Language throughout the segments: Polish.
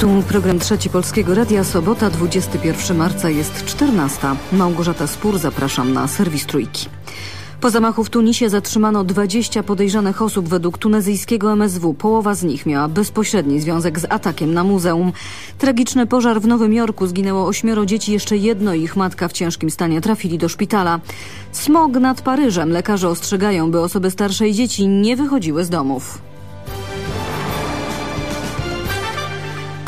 Tu program Trzeci Polskiego Radia, sobota 21 marca jest 14. Małgorzata Spór, zapraszam na serwis Trójki. Po zamachu w Tunisie zatrzymano 20 podejrzanych osób według tunezyjskiego MSW. Połowa z nich miała bezpośredni związek z atakiem na muzeum. Tragiczny pożar w Nowym Jorku zginęło ośmioro dzieci, jeszcze jedno ich matka w ciężkim stanie trafili do szpitala. Smog nad Paryżem. Lekarze ostrzegają, by osoby starsze i dzieci nie wychodziły z domów.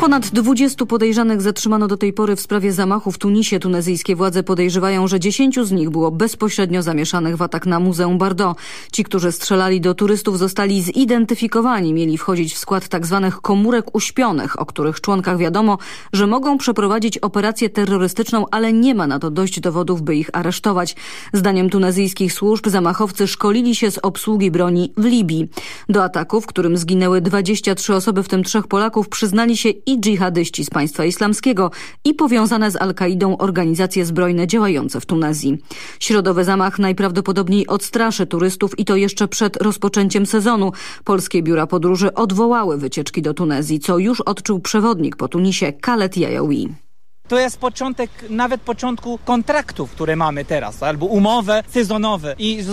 Ponad 20 podejrzanych zatrzymano do tej pory w sprawie zamachu w Tunisie. Tunezyjskie władze podejrzewają, że 10 z nich było bezpośrednio zamieszanych w atak na Muzeum Bardo. Ci, którzy strzelali do turystów zostali zidentyfikowani. Mieli wchodzić w skład tzw. Tak komórek uśpionych, o których członkach wiadomo, że mogą przeprowadzić operację terrorystyczną, ale nie ma na to dość dowodów, by ich aresztować. Zdaniem tunezyjskich służb zamachowcy szkolili się z obsługi broni w Libii. Do ataku, w którym zginęły 23 osoby, w tym trzech Polaków, przyznali się dżihadyści z państwa islamskiego i powiązane z Al-Kaidą organizacje zbrojne działające w Tunezji. Środowy zamach najprawdopodobniej odstraszy turystów i to jeszcze przed rozpoczęciem sezonu. Polskie biura podróży odwołały wycieczki do Tunezji, co już odczuł przewodnik po Tunisie Khaled Yayawi. To jest początek, nawet początku kontraktów, które mamy teraz, albo umowy sezonowe i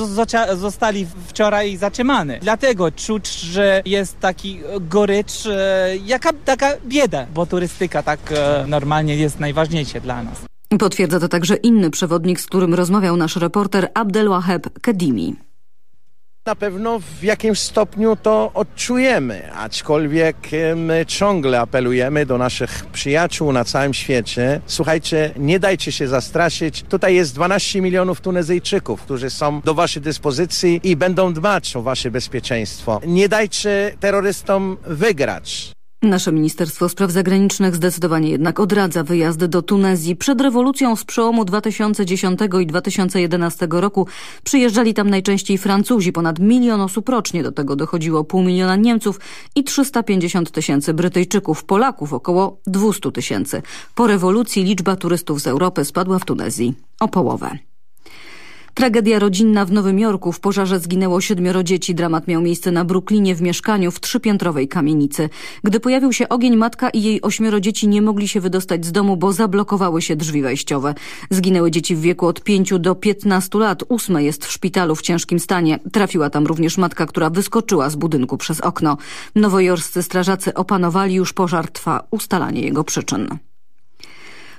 zostali wczoraj zatrzymane. Dlatego czuć, że jest taki gorycz, e, jaka taka bieda, bo turystyka tak e, normalnie jest najważniejsza dla nas. Potwierdza to także inny przewodnik, z którym rozmawiał nasz reporter Abdelwaheb Kedimi na pewno w jakimś stopniu to odczujemy, aczkolwiek my ciągle apelujemy do naszych przyjaciół na całym świecie. Słuchajcie, nie dajcie się zastraszyć. Tutaj jest 12 milionów Tunezyjczyków, którzy są do waszej dyspozycji i będą dbać o wasze bezpieczeństwo. Nie dajcie terrorystom wygrać. Nasze Ministerstwo Spraw Zagranicznych zdecydowanie jednak odradza wyjazdy do Tunezji. Przed rewolucją z przełomu 2010 i 2011 roku przyjeżdżali tam najczęściej Francuzi. Ponad milion osób rocznie. Do tego dochodziło pół miliona Niemców i 350 tysięcy Brytyjczyków. Polaków około 200 tysięcy. Po rewolucji liczba turystów z Europy spadła w Tunezji o połowę. Tragedia rodzinna w Nowym Jorku. W pożarze zginęło siedmioro dzieci. Dramat miał miejsce na Brooklynie w mieszkaniu w trzypiętrowej kamienicy. Gdy pojawił się ogień, matka i jej ośmioro dzieci nie mogli się wydostać z domu, bo zablokowały się drzwi wejściowe. Zginęły dzieci w wieku od 5 do 15 lat. Ósme jest w szpitalu w ciężkim stanie. Trafiła tam również matka, która wyskoczyła z budynku przez okno. Nowojorscy strażacy opanowali już pożar. Trwa ustalanie jego przyczyn.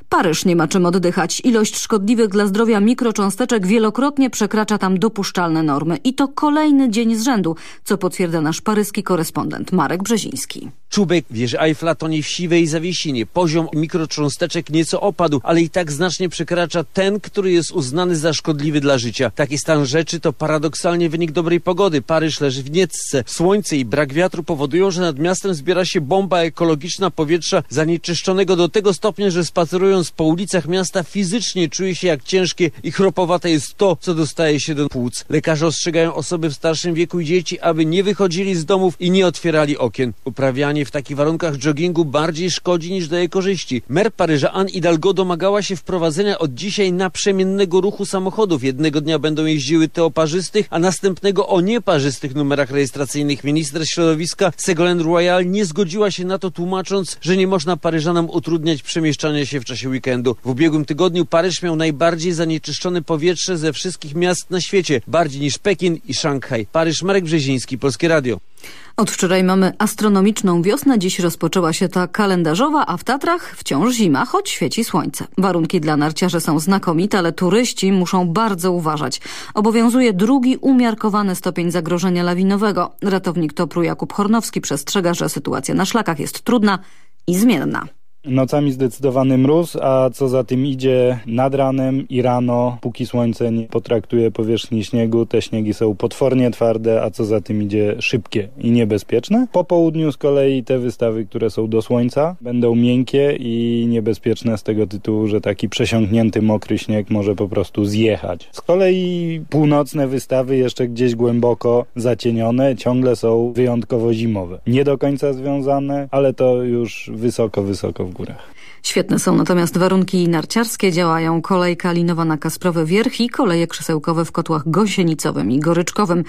Paryż nie ma czym oddychać. Ilość szkodliwych dla zdrowia mikrocząsteczek wielokrotnie przekracza tam dopuszczalne normy. I to kolejny dzień z rzędu, co potwierdza nasz paryski korespondent Marek Brzeziński. Czubek wieży Eiffla tonie w siwej zawiesinie. Poziom mikrocząsteczek nieco opadł, ale i tak znacznie przekracza ten, który jest uznany za szkodliwy dla życia. Taki stan rzeczy to paradoksalnie wynik dobrej pogody. Paryż leży w niecce. Słońce i brak wiatru powodują, że nad miastem zbiera się bomba ekologiczna powietrza zanieczyszczonego do tego stopnia, że spacerując po ulicach miasta fizycznie czuje się jak ciężkie i chropowate jest to, co dostaje się do płuc. Lekarze ostrzegają osoby w starszym wieku i dzieci, aby nie wychodzili z domów i nie otwierali okien. Uprawianie w takich warunkach joggingu bardziej szkodzi niż daje korzyści. Mer Paryża Anne Hidalgo domagała się wprowadzenia od dzisiaj naprzemiennego ruchu samochodów. Jednego dnia będą jeździły te o parzystych, a następnego o nieparzystych numerach rejestracyjnych. Minister środowiska Ségolène Royal nie zgodziła się na to tłumacząc, że nie można Paryżanom utrudniać przemieszczania się w czasie weekendu. W ubiegłym tygodniu Paryż miał najbardziej zanieczyszczone powietrze ze wszystkich miast na świecie, bardziej niż Pekin i Szanghaj. Paryż Marek Brzeziński, Polskie Radio. Od wczoraj mamy astronomiczną wiosnę, dziś rozpoczęła się ta kalendarzowa, a w Tatrach wciąż zima, choć świeci słońce. Warunki dla narciarzy są znakomite, ale turyści muszą bardzo uważać. Obowiązuje drugi umiarkowany stopień zagrożenia lawinowego. Ratownik Topru Jakub Hornowski przestrzega, że sytuacja na szlakach jest trudna i zmienna. Nocami zdecydowany mróz, a co za tym idzie nad ranem i rano, póki słońce nie potraktuje powierzchni śniegu, te śniegi są potwornie twarde, a co za tym idzie szybkie i niebezpieczne. Po południu z kolei te wystawy, które są do słońca, będą miękkie i niebezpieczne z tego tytułu, że taki przesiąknięty mokry śnieg może po prostu zjechać. Z kolei północne wystawy jeszcze gdzieś głęboko zacienione, ciągle są wyjątkowo zimowe. Nie do końca związane, ale to już wysoko, wysoko w górach. Świetne są natomiast warunki narciarskie. Działają kolejka linowa na Kasprowy Wierch i koleje krzesełkowe w kotłach gąsienicowym i goryczkowym.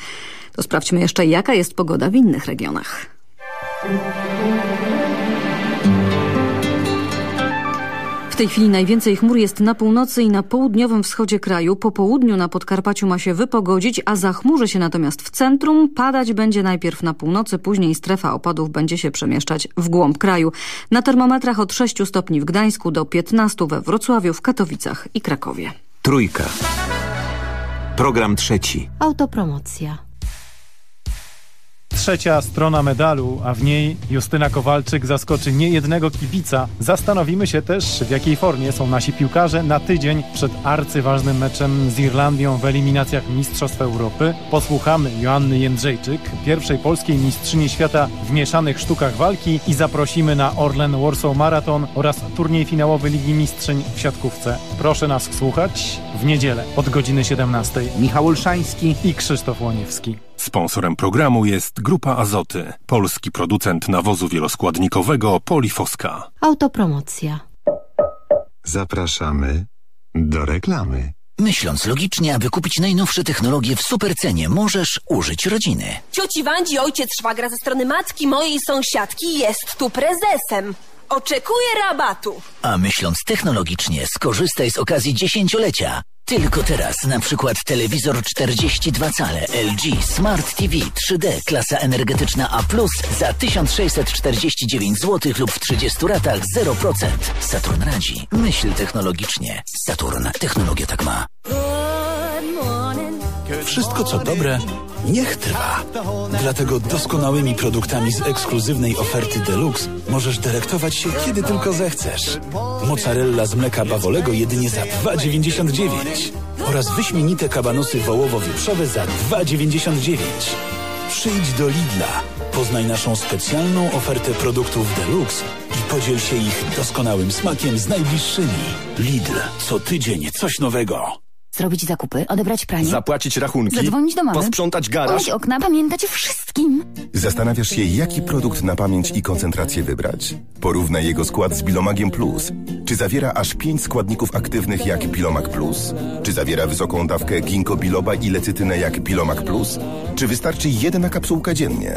To sprawdźmy jeszcze, jaka jest pogoda w innych regionach. Tej chwili najwięcej chmur jest na północy i na południowym wschodzie kraju. Po południu na Podkarpaciu ma się wypogodzić, a zachmurzy się natomiast w centrum. Padać będzie najpierw na północy, później strefa opadów będzie się przemieszczać w głąb kraju. Na termometrach od 6 stopni w Gdańsku do 15 we Wrocławiu, w Katowicach i Krakowie. Trójka. Program trzeci. Autopromocja. Trzecia strona medalu, a w niej Justyna Kowalczyk zaskoczy niejednego kibica. Zastanowimy się też, w jakiej formie są nasi piłkarze na tydzień przed arcyważnym meczem z Irlandią w eliminacjach Mistrzostw Europy. Posłuchamy Joanny Jędrzejczyk, pierwszej polskiej mistrzyni świata w mieszanych sztukach walki i zaprosimy na Orlen Warsaw Marathon oraz turniej finałowy Ligi Mistrzyń w siatkówce. Proszę nas słuchać w niedzielę od godziny 17. Michał Olszański i Krzysztof Łoniewski. Sponsorem programu jest Grupa Azoty, polski producent nawozu wieloskładnikowego Polifoska. Autopromocja. Zapraszamy do reklamy. Myśląc logicznie, aby kupić najnowsze technologie w supercenie, możesz użyć rodziny. Cioci Wandzi, ojciec szwagra ze strony matki mojej sąsiadki jest tu prezesem. Oczekuję rabatu. A myśląc technologicznie, skorzystaj z okazji dziesięciolecia. Tylko teraz na przykład telewizor 42 cale LG Smart TV 3D klasa energetyczna A+, za 1649 zł lub w 30 ratach 0%. Saturn radzi. Myśl technologicznie. Saturn. Technologia tak ma. Wszystko co dobre, niech trwa. Dlatego doskonałymi produktami z ekskluzywnej oferty Deluxe możesz delektować się kiedy tylko zechcesz. Mozzarella z mleka bawolego jedynie za 2,99 oraz wyśmienite kabanosy wołowo-wieprzowe za 2,99. Przyjdź do Lidla, poznaj naszą specjalną ofertę produktów Deluxe i podziel się ich doskonałym smakiem z najbliższymi. Lidl, co tydzień coś nowego. Zrobić zakupy, odebrać pranie. Zapłacić rachunki. Zadzwonić do mamy. Posprzątać garaż. Umyć okna, pamiętać o wszystkim. Zastanawiasz się, jaki produkt na pamięć i koncentrację wybrać? Porównaj jego skład z Bilomagiem Plus. Czy zawiera aż 5 składników aktywnych jak Bilomag Plus? Czy zawiera wysoką dawkę ginkgo biloba i lecytynę jak Bilomag Plus? Czy wystarczy jedna kapsułka dziennie?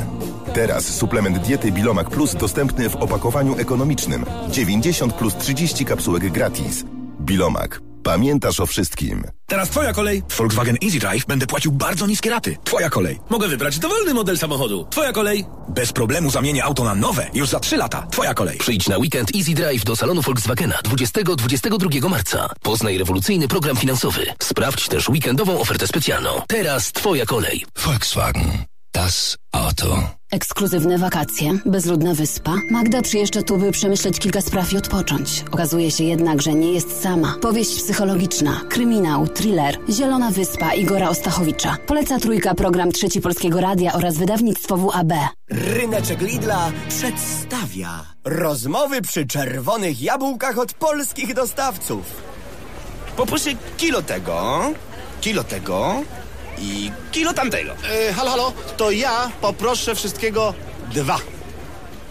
Teraz suplement diety Bilomag Plus dostępny w opakowaniu ekonomicznym. 90 plus 30 kapsułek gratis. Bilomag. Pamiętasz o wszystkim. Teraz twoja kolej. W Volkswagen Easy Drive będę płacił bardzo niskie raty. Twoja kolej. Mogę wybrać dowolny model samochodu. Twoja kolej. Bez problemu zamienię auto na nowe już za 3 lata. Twoja kolej. Przyjdź na weekend Easy Drive do salonu Volkswagena 20-22 marca. Poznaj rewolucyjny program finansowy. Sprawdź też weekendową ofertę specjalną. Teraz twoja kolej. Volkswagen. Das Auto. Ekskluzywne wakacje, bezludna wyspa. Magda przyjeżdża tu, by przemyśleć kilka spraw i odpocząć. Okazuje się jednak, że nie jest sama. Powieść psychologiczna, kryminał, thriller, Zielona Wyspa Igora Ostachowicza. Poleca trójka program Trzeci Polskiego Radia oraz wydawnictwo WAB. Ryneczek Lidla przedstawia rozmowy przy czerwonych jabłkach od polskich dostawców. Poproszę kilo tego, kilo tego i kilo tamtego. E, halo, halo, to ja poproszę wszystkiego dwa.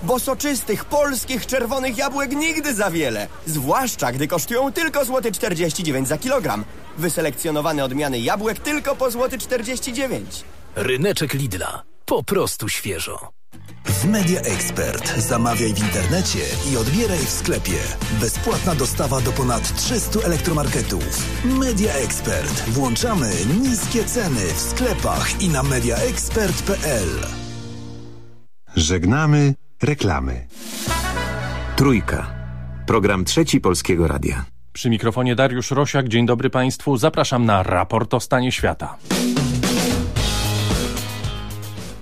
Bo soczystych, polskich, czerwonych jabłek nigdy za wiele. Zwłaszcza, gdy kosztują tylko złoty 49 za kilogram. Wyselekcjonowane odmiany jabłek tylko po złoty 49. Ryneczek Lidla. Po prostu świeżo. W Media Expert zamawiaj w internecie i odbieraj w sklepie. Bezpłatna dostawa do ponad 300 elektromarketów. Media Expert. Włączamy niskie ceny w sklepach i na mediaexpert.pl. Żegnamy reklamy. Trójka. Program trzeci Polskiego Radia. Przy mikrofonie Dariusz Rosiak. Dzień dobry Państwu. Zapraszam na raport o stanie świata.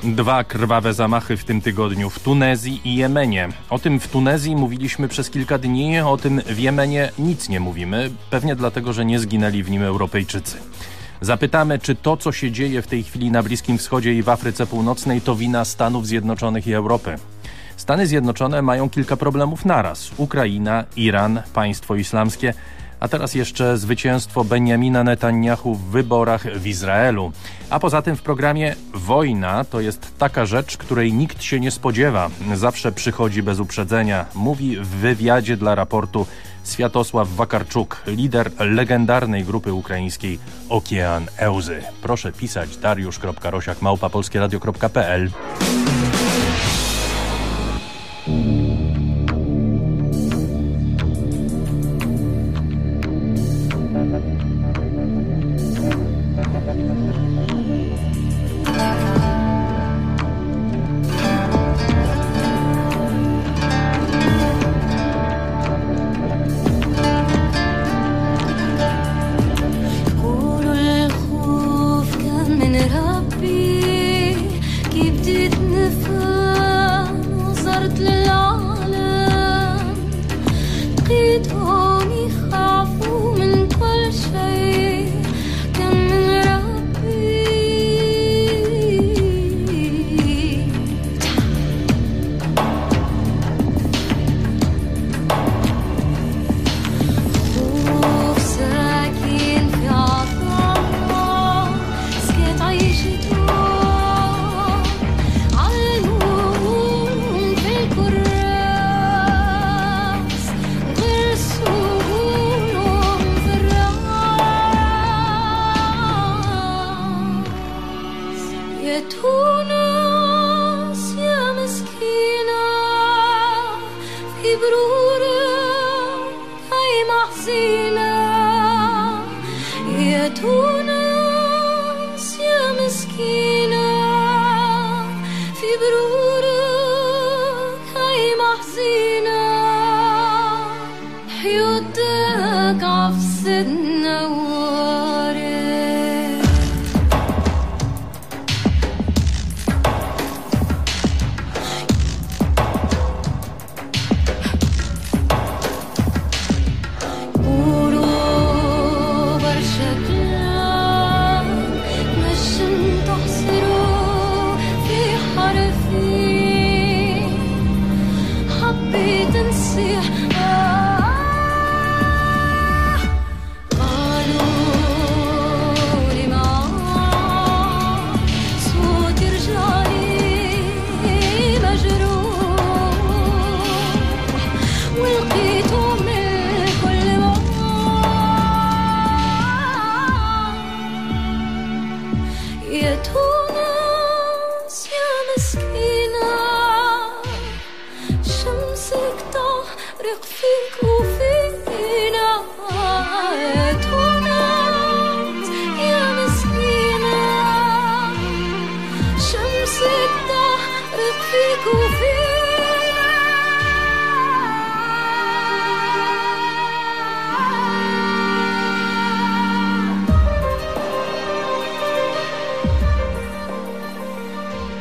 Dwa krwawe zamachy w tym tygodniu w Tunezji i Jemenie. O tym w Tunezji mówiliśmy przez kilka dni, o tym w Jemenie nic nie mówimy, pewnie dlatego, że nie zginęli w nim Europejczycy. Zapytamy, czy to, co się dzieje w tej chwili na Bliskim Wschodzie i w Afryce Północnej, to wina Stanów Zjednoczonych i Europy. Stany Zjednoczone mają kilka problemów naraz. Ukraina, Iran, państwo islamskie, a teraz jeszcze zwycięstwo Benjamina Netanyahu w wyborach w Izraelu. A poza tym w programie Wojna to jest taka rzecz, której nikt się nie spodziewa. Zawsze przychodzi bez uprzedzenia. Mówi w wywiadzie dla raportu Światosław Wakarczuk, lider legendarnej grupy ukraińskiej Okean Ełzy. Proszę pisać dariusz.rosiak małpa وحزينة يدون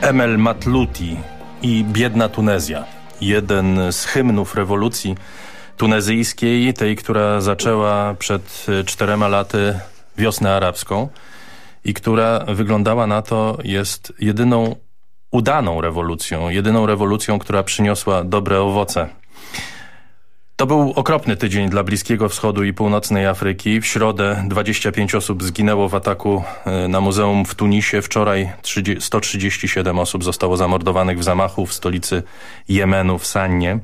Emel Matluti i Biedna Tunezja. Jeden z hymnów rewolucji tunezyjskiej, tej, która zaczęła przed y, czterema laty wiosnę arabską i która wyglądała na to jest jedyną udaną rewolucją, jedyną rewolucją, która przyniosła dobre owoce. To był okropny tydzień dla Bliskiego Wschodu i Północnej Afryki. W środę 25 osób zginęło w ataku e, na muzeum w Tunisie. Wczoraj 30 137 osób zostało zamordowanych w zamachu w stolicy Jemenu w Sannie.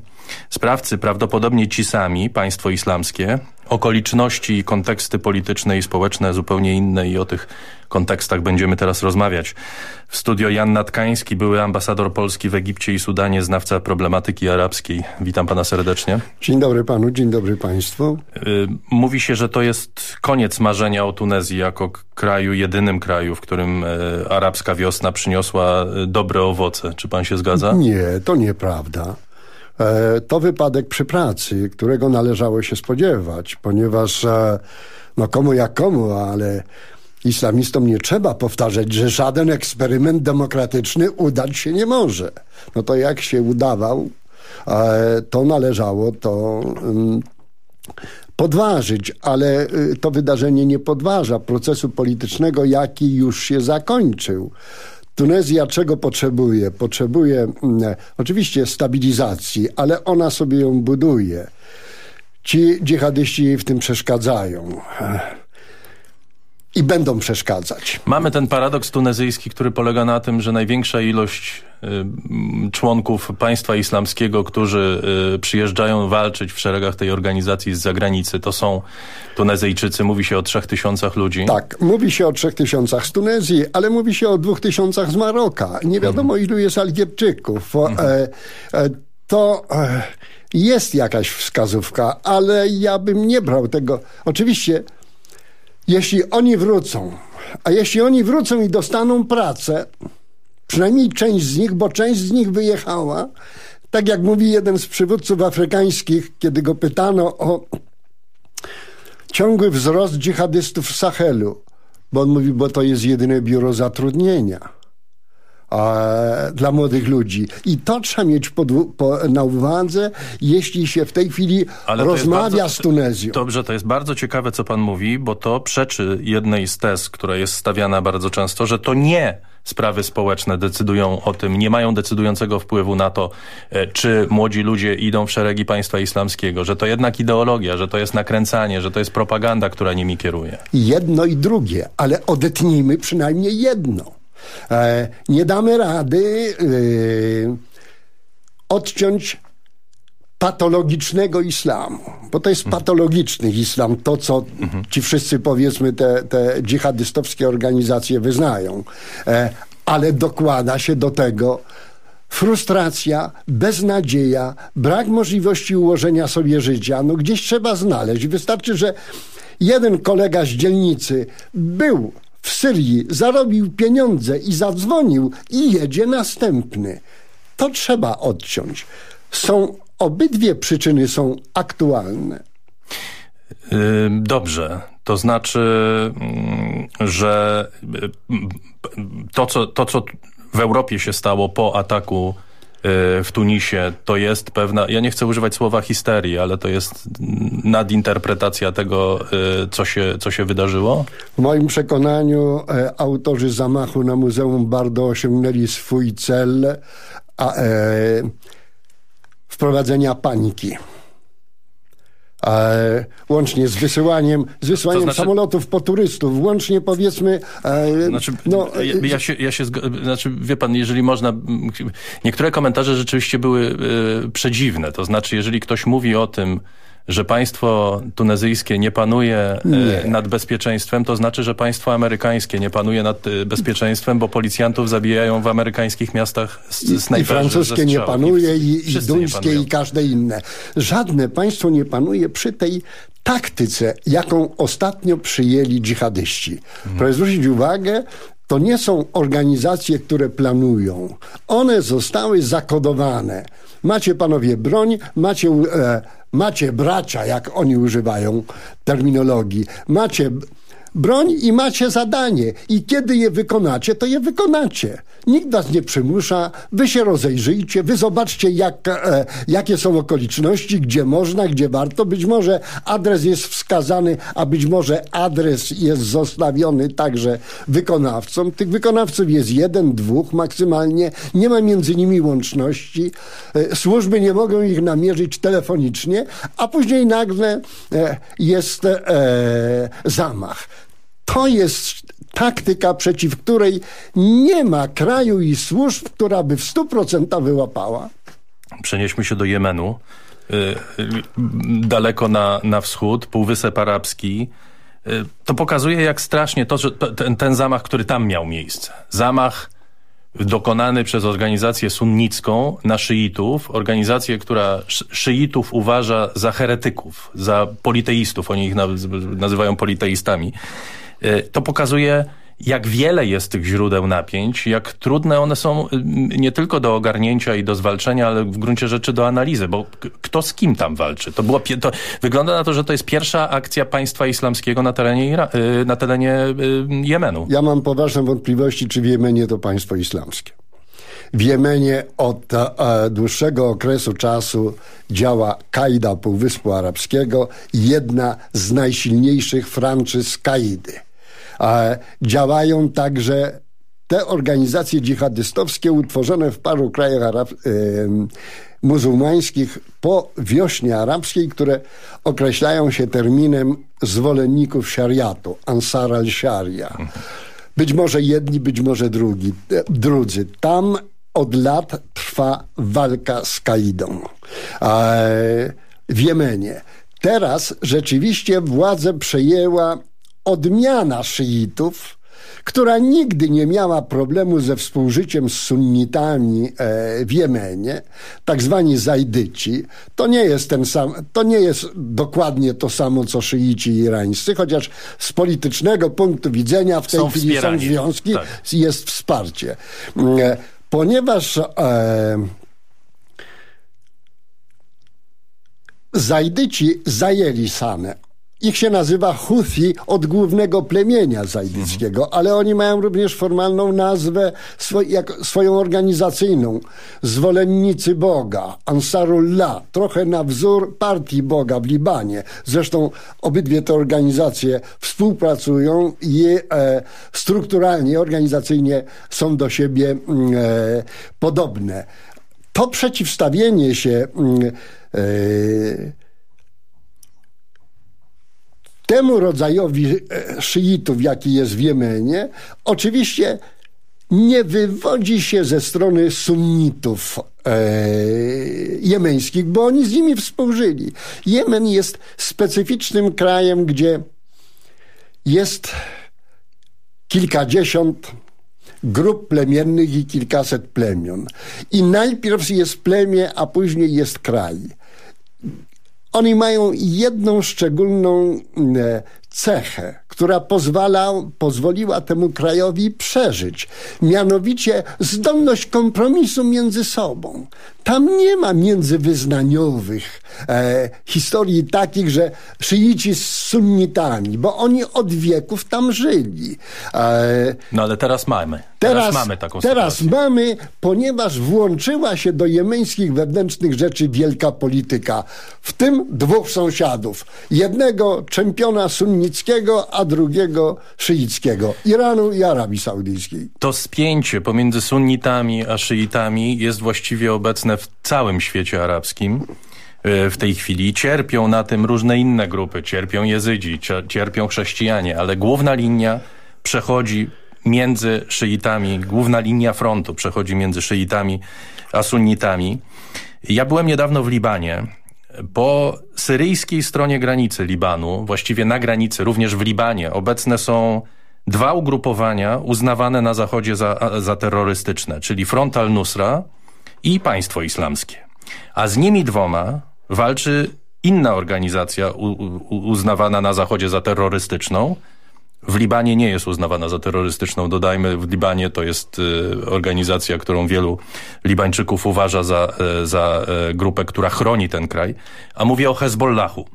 Sprawcy prawdopodobnie ci sami, państwo islamskie. Okoliczności i konteksty polityczne i społeczne zupełnie inne i o tych kontekstach będziemy teraz rozmawiać. W studio Jan Natkański, były ambasador Polski w Egipcie i Sudanie, znawca problematyki arabskiej. Witam pana serdecznie. Dzień dobry panu, dzień dobry państwu. Y, Mówi się, że to jest koniec marzenia o Tunezji jako kraju, jedynym kraju, w którym e, arabska wiosna przyniosła e, dobre owoce. Czy pan się zgadza? Nie, to nieprawda. E, To wypadek przy pracy, którego należało się spodziewać, ponieważ no komu jak komu, ale islamistom nie trzeba powtarzać, że żaden eksperyment demokratyczny udać się nie może. No to jak się udawał, e, to należało to mm, podważyć, ale y, to wydarzenie nie podważa procesu politycznego, jaki już się zakończył. Tunezja czego potrzebuje? Potrzebuje mm, oczywiście stabilizacji, ale ona sobie ją buduje. Ci dżihadyści jej w tym przeszkadzają. I będą przeszkadzać. Mamy ten paradoks tunezyjski, który polega na tym, że największa ilość y, członków państwa islamskiego, którzy y, przyjeżdżają walczyć w szeregach tej organizacji z zagranicy, to są Tunezyjczycy. Mówi się o trzech tysiącach ludzi. Tak, mówi się o trzech tysiącach z Tunezji, ale mówi się o dwóch tysiącach z Maroka. Nie wiadomo, ilu jest Algierczyków. O, e, e, to e, jest jakaś wskazówka, ale ja bym nie brał tego. Oczywiście, jeśli oni wrócą, a jeśli oni wrócą i dostaną pracę, przynajmniej część z nich, bo część z nich wyjechała, tak jak mówi jeden z przywódców afrykańskich, kiedy go pytano o ciągły wzrost dżihadystów w Sahelu, bo on mówi, bo to jest jedyne biuro zatrudnienia. E, dla młodych ludzi. I to trzeba mieć pod, po, na uwadze, jeśli się w tej chwili Ale rozmawia bardzo- z Tunezją. Dobrze, to jest bardzo ciekawe, co pan mówi, bo to przeczy jednej z tez, która jest stawiana bardzo często, że to nie sprawy społeczne decydują o tym, nie mają decydującego wpływu na to, e, czy młodzi ludzie idą w szeregi państwa islamskiego, że to jednak ideologia, że to jest nakręcanie, że to jest propaganda, która nimi kieruje. Jedno i drugie, ale odetnijmy przynajmniej jedno. E, nie damy rady e, odciąć patologicznego islamu, bo to jest patologiczny islam, to co ci wszyscy powiedzmy te, te dżihadystowskie organizacje wyznają, e, ale dokłada się do tego frustracja, beznadzieja, brak możliwości ułożenia sobie życia, no gdzieś trzeba znaleźć. Wystarczy, że jeden kolega z dzielnicy był w Syrii, zarobił pieniądze i zadzwonił i jedzie następny. To trzeba odciąć. Są obydwie przyczyny są aktualne. Dobrze, to znaczy, mm, że y, to co, to, co w Europie się stało po ataku w Tunisie, to jest pewna, ja nie chcę używać słowa histerii, ale to jest nadinterpretacja tego, y, co się, co się wydarzyło? W moim przekonaniu e, autorzy zamachu na Muzeum Bardo osiągnęli swój cel a, e, wprowadzenia paniki. E, łącznie z wysyłaniem, z wysyłaniem znaczy- samolotów po turystów, łącznie powiedzmy... E, Znaczy, no, ja, ja się, ja się zgo- znaczy, wie pan, jeżeli można, niektóre komentarze rzeczywiście były y, przedziwne, to znaczy, jeżeli ktoś mówi o tym, że państwo tunezyjskie nie panuje y, Nie. nad bezpieczeństwem, to znaczy, że państwo amerykańskie nie panuje nad y, bezpieczeństwem, bo policjantów zabijają w amerykańskich miastach snajperzy I francuskie nie panuje, i, i duńskie, i każde inne. Żadne państwo nie panuje przy tej taktyce, jaką ostatnio przyjęli dżihadyści. Mhm. Proszę zwrócić uwagę, to nie są organizacje, które planują. One zostały zakodowane. Macie panowie broń, macie, e, macie bracia, jak oni używają terminologii. Macie broń i macie zadanie. I kiedy je wykonacie, to je wykonacie. Nikt was nie przymusza, wy się rozejrzyjcie, wy zobaczcie, jak, e, jakie są okoliczności, gdzie można, gdzie warto. Być może adres jest wskazany, a być może adres jest zostawiony także wykonawcom. Tych wykonawców jest jeden, dwóch maksymalnie. Nie ma między nimi łączności. E, Służby nie mogą ich namierzyć telefonicznie, a później nagle e, jest e, zamach. To jest taktyka, przeciw której nie ma kraju i służb, która by w 100% wyłapała. Przenieśmy się do Jemenu, y, y, daleko na, na wschód, Półwysep Arabski. Y, To pokazuje, jak strasznie to, że ten, ten zamach, który tam miał miejsce. Zamach dokonany przez organizację sunnicką na szyitów, organizację, która szy- szyitów uważa za heretyków, za politeistów, oni ich naz- nazywają politeistami. Y, To pokazuje, jak wiele jest tych źródeł napięć, jak trudne one są y, nie tylko do ogarnięcia i do zwalczenia, ale w gruncie rzeczy do analizy, bo kto z kim tam walczy? To było, to wygląda na to, że to jest pierwsza akcja państwa islamskiego na terenie, y, na terenie Jemenu. Ja mam poważne wątpliwości, czy w Jemenie to państwo islamskie. W Jemenie od e, dłuższego okresu czasu działa Kaida Półwyspu Arabskiego, jedna z najsilniejszych franczyz Kaidy. Działają także te organizacje dżihadystowskie utworzone w paru krajach arab, muzułmańskich po wiośnie arabskiej, które określają się terminem zwolenników szariatu, Ansar al-Sharia. Być może jedni, być może drugi, e, drudzy. Tam od lat trwa walka z Kaidą w Jemenie. Teraz rzeczywiście władzę przejęła odmiana szyitów, która nigdy nie miała problemu ze współżyciem z sunnitami e, w Jemenie, tak zwani zajdyci, to nie jest ten sam, to nie jest dokładnie to samo, co szyici irańscy, chociaż z politycznego punktu widzenia w tej Są chwili są wspierani. związki, Tak. jest wsparcie. E, Ponieważ e, Zajdyci zajęli Sanę ich się nazywa Houthi od głównego plemienia zajdyckiego, ale oni mają również formalną nazwę swoj, jak, swoją organizacyjną. Zwolennicy Boga, Ansarullah, trochę na wzór partii Boga w Libanie. Zresztą obydwie te organizacje współpracują i e, strukturalnie, organizacyjnie są do siebie mm, e, podobne. To przeciwstawienie się mm, e, temu rodzajowi e, szyitów, jaki jest w Jemenie, oczywiście nie wywodzi się ze strony sunnitów e, jemeńskich, bo oni z nimi współżyli. Jemen jest specyficznym krajem, gdzie jest kilkadziesiąt grup plemiennych i kilkaset plemion. I najpierw jest plemię, a później jest kraj. Oni mają jedną szczególną e, cechę, która pozwala, pozwoliła temu krajowi przeżyć. Mianowicie zdolność kompromisu między sobą. Tam nie ma międzywyznaniowych e, historii takich, że szyici z sunnitami, bo oni od wieków tam żyli. E, no ale teraz mamy. Teraz, teraz mamy taką Teraz sytuację. mamy, ponieważ włączyła się do jemeńskich wewnętrznych rzeczy wielka polityka. W tym dwóch sąsiadów. Jednego czempiona sunnickiego, a drugiego szyickiego. Iranu i Arabii Saudyjskiej. To spięcie pomiędzy sunnitami a szyitami jest właściwie obecne w całym świecie arabskim e, w tej chwili. Cierpią na tym różne inne grupy. Cierpią jezydzi, cierpią chrześcijanie, ale główna linia przechodzi między szyitami, główna linia frontu przechodzi między szyitami a sunnitami. Ja byłem niedawno w Libanie. Po syryjskiej stronie granicy Libanu, właściwie na granicy, również w Libanie, obecne są dwa ugrupowania uznawane na Zachodzie za, za terrorystyczne, czyli Front al-Nusra i Państwo Islamskie. A z nimi dwoma walczy inna organizacja u, u, uznawana na Zachodzie za terrorystyczną, w Libanie nie jest uznawana za terrorystyczną. Dodajmy, w Libanie to jest y, organizacja, którą wielu Libańczyków uważa za, y, za y, grupę, która chroni ten kraj. A mówię o Hezbollahu.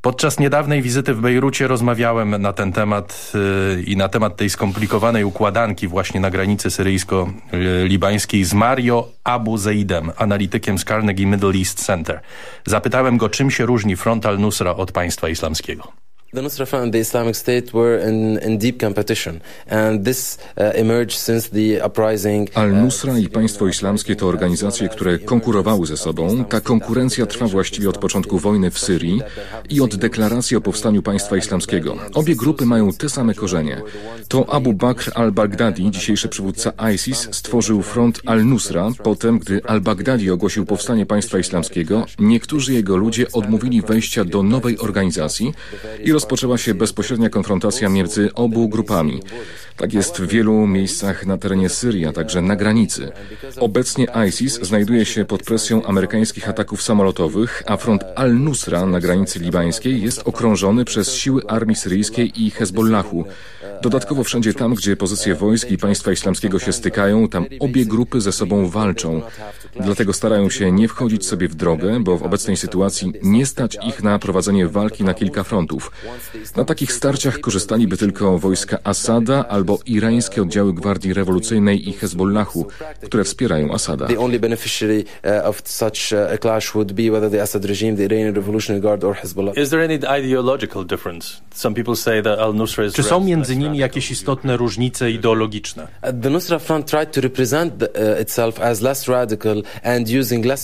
Podczas niedawnej wizyty w Bejrucie rozmawiałem na ten temat yy, i na temat tej skomplikowanej układanki właśnie na granicy syryjsko-libańskiej z Mario Abu Zaidem, analitykiem z Carnegie Middle East Center. Zapytałem go, czym się różni Frontal Nusra od państwa islamskiego. The Nusra and the Islamic State were in, in deep competition and this uh, emerged since the uprising. Uh, Al-Nusra i Państwo Islamskie to organizacje, które konkurowały ze sobą. Ta konkurencja trwa właściwie od początku wojny w Syrii i od deklaracji o powstaniu państwa islamskiego. Obie grupy mają te same korzenie. To Abu Bakr al-Baghdadi, dzisiejszy przywódca ISIS, stworzył front Al-Nusra. Potem, gdy al-Baghdadi ogłosił powstanie państwa islamskiego, niektórzy jego ludzie odmówili wejścia do nowej organizacji i rozpoczęła się bezpośrednia konfrontacja między obu grupami. Tak jest w wielu miejscach na terenie Syrii, a także na granicy. Obecnie ISIS znajduje się pod presją amerykańskich ataków samolotowych, a front Al-Nusra na granicy libańskiej jest okrążony przez siły armii syryjskiej i Hezbollahu. Dodatkowo wszędzie tam, gdzie pozycje wojsk i państwa islamskiego się stykają, tam obie grupy ze sobą walczą. Dlatego starają się nie wchodzić sobie w drogę, bo w obecnej sytuacji nie stać ich na prowadzenie walki na kilka frontów. Na takich starciach korzystaliby tylko wojska Asada albo irańskie oddziały Gwardii Rewolucyjnej i Hezbollahu, które wspierają Asada. Czy są między nimi jakieś istotne różnice ideologiczne?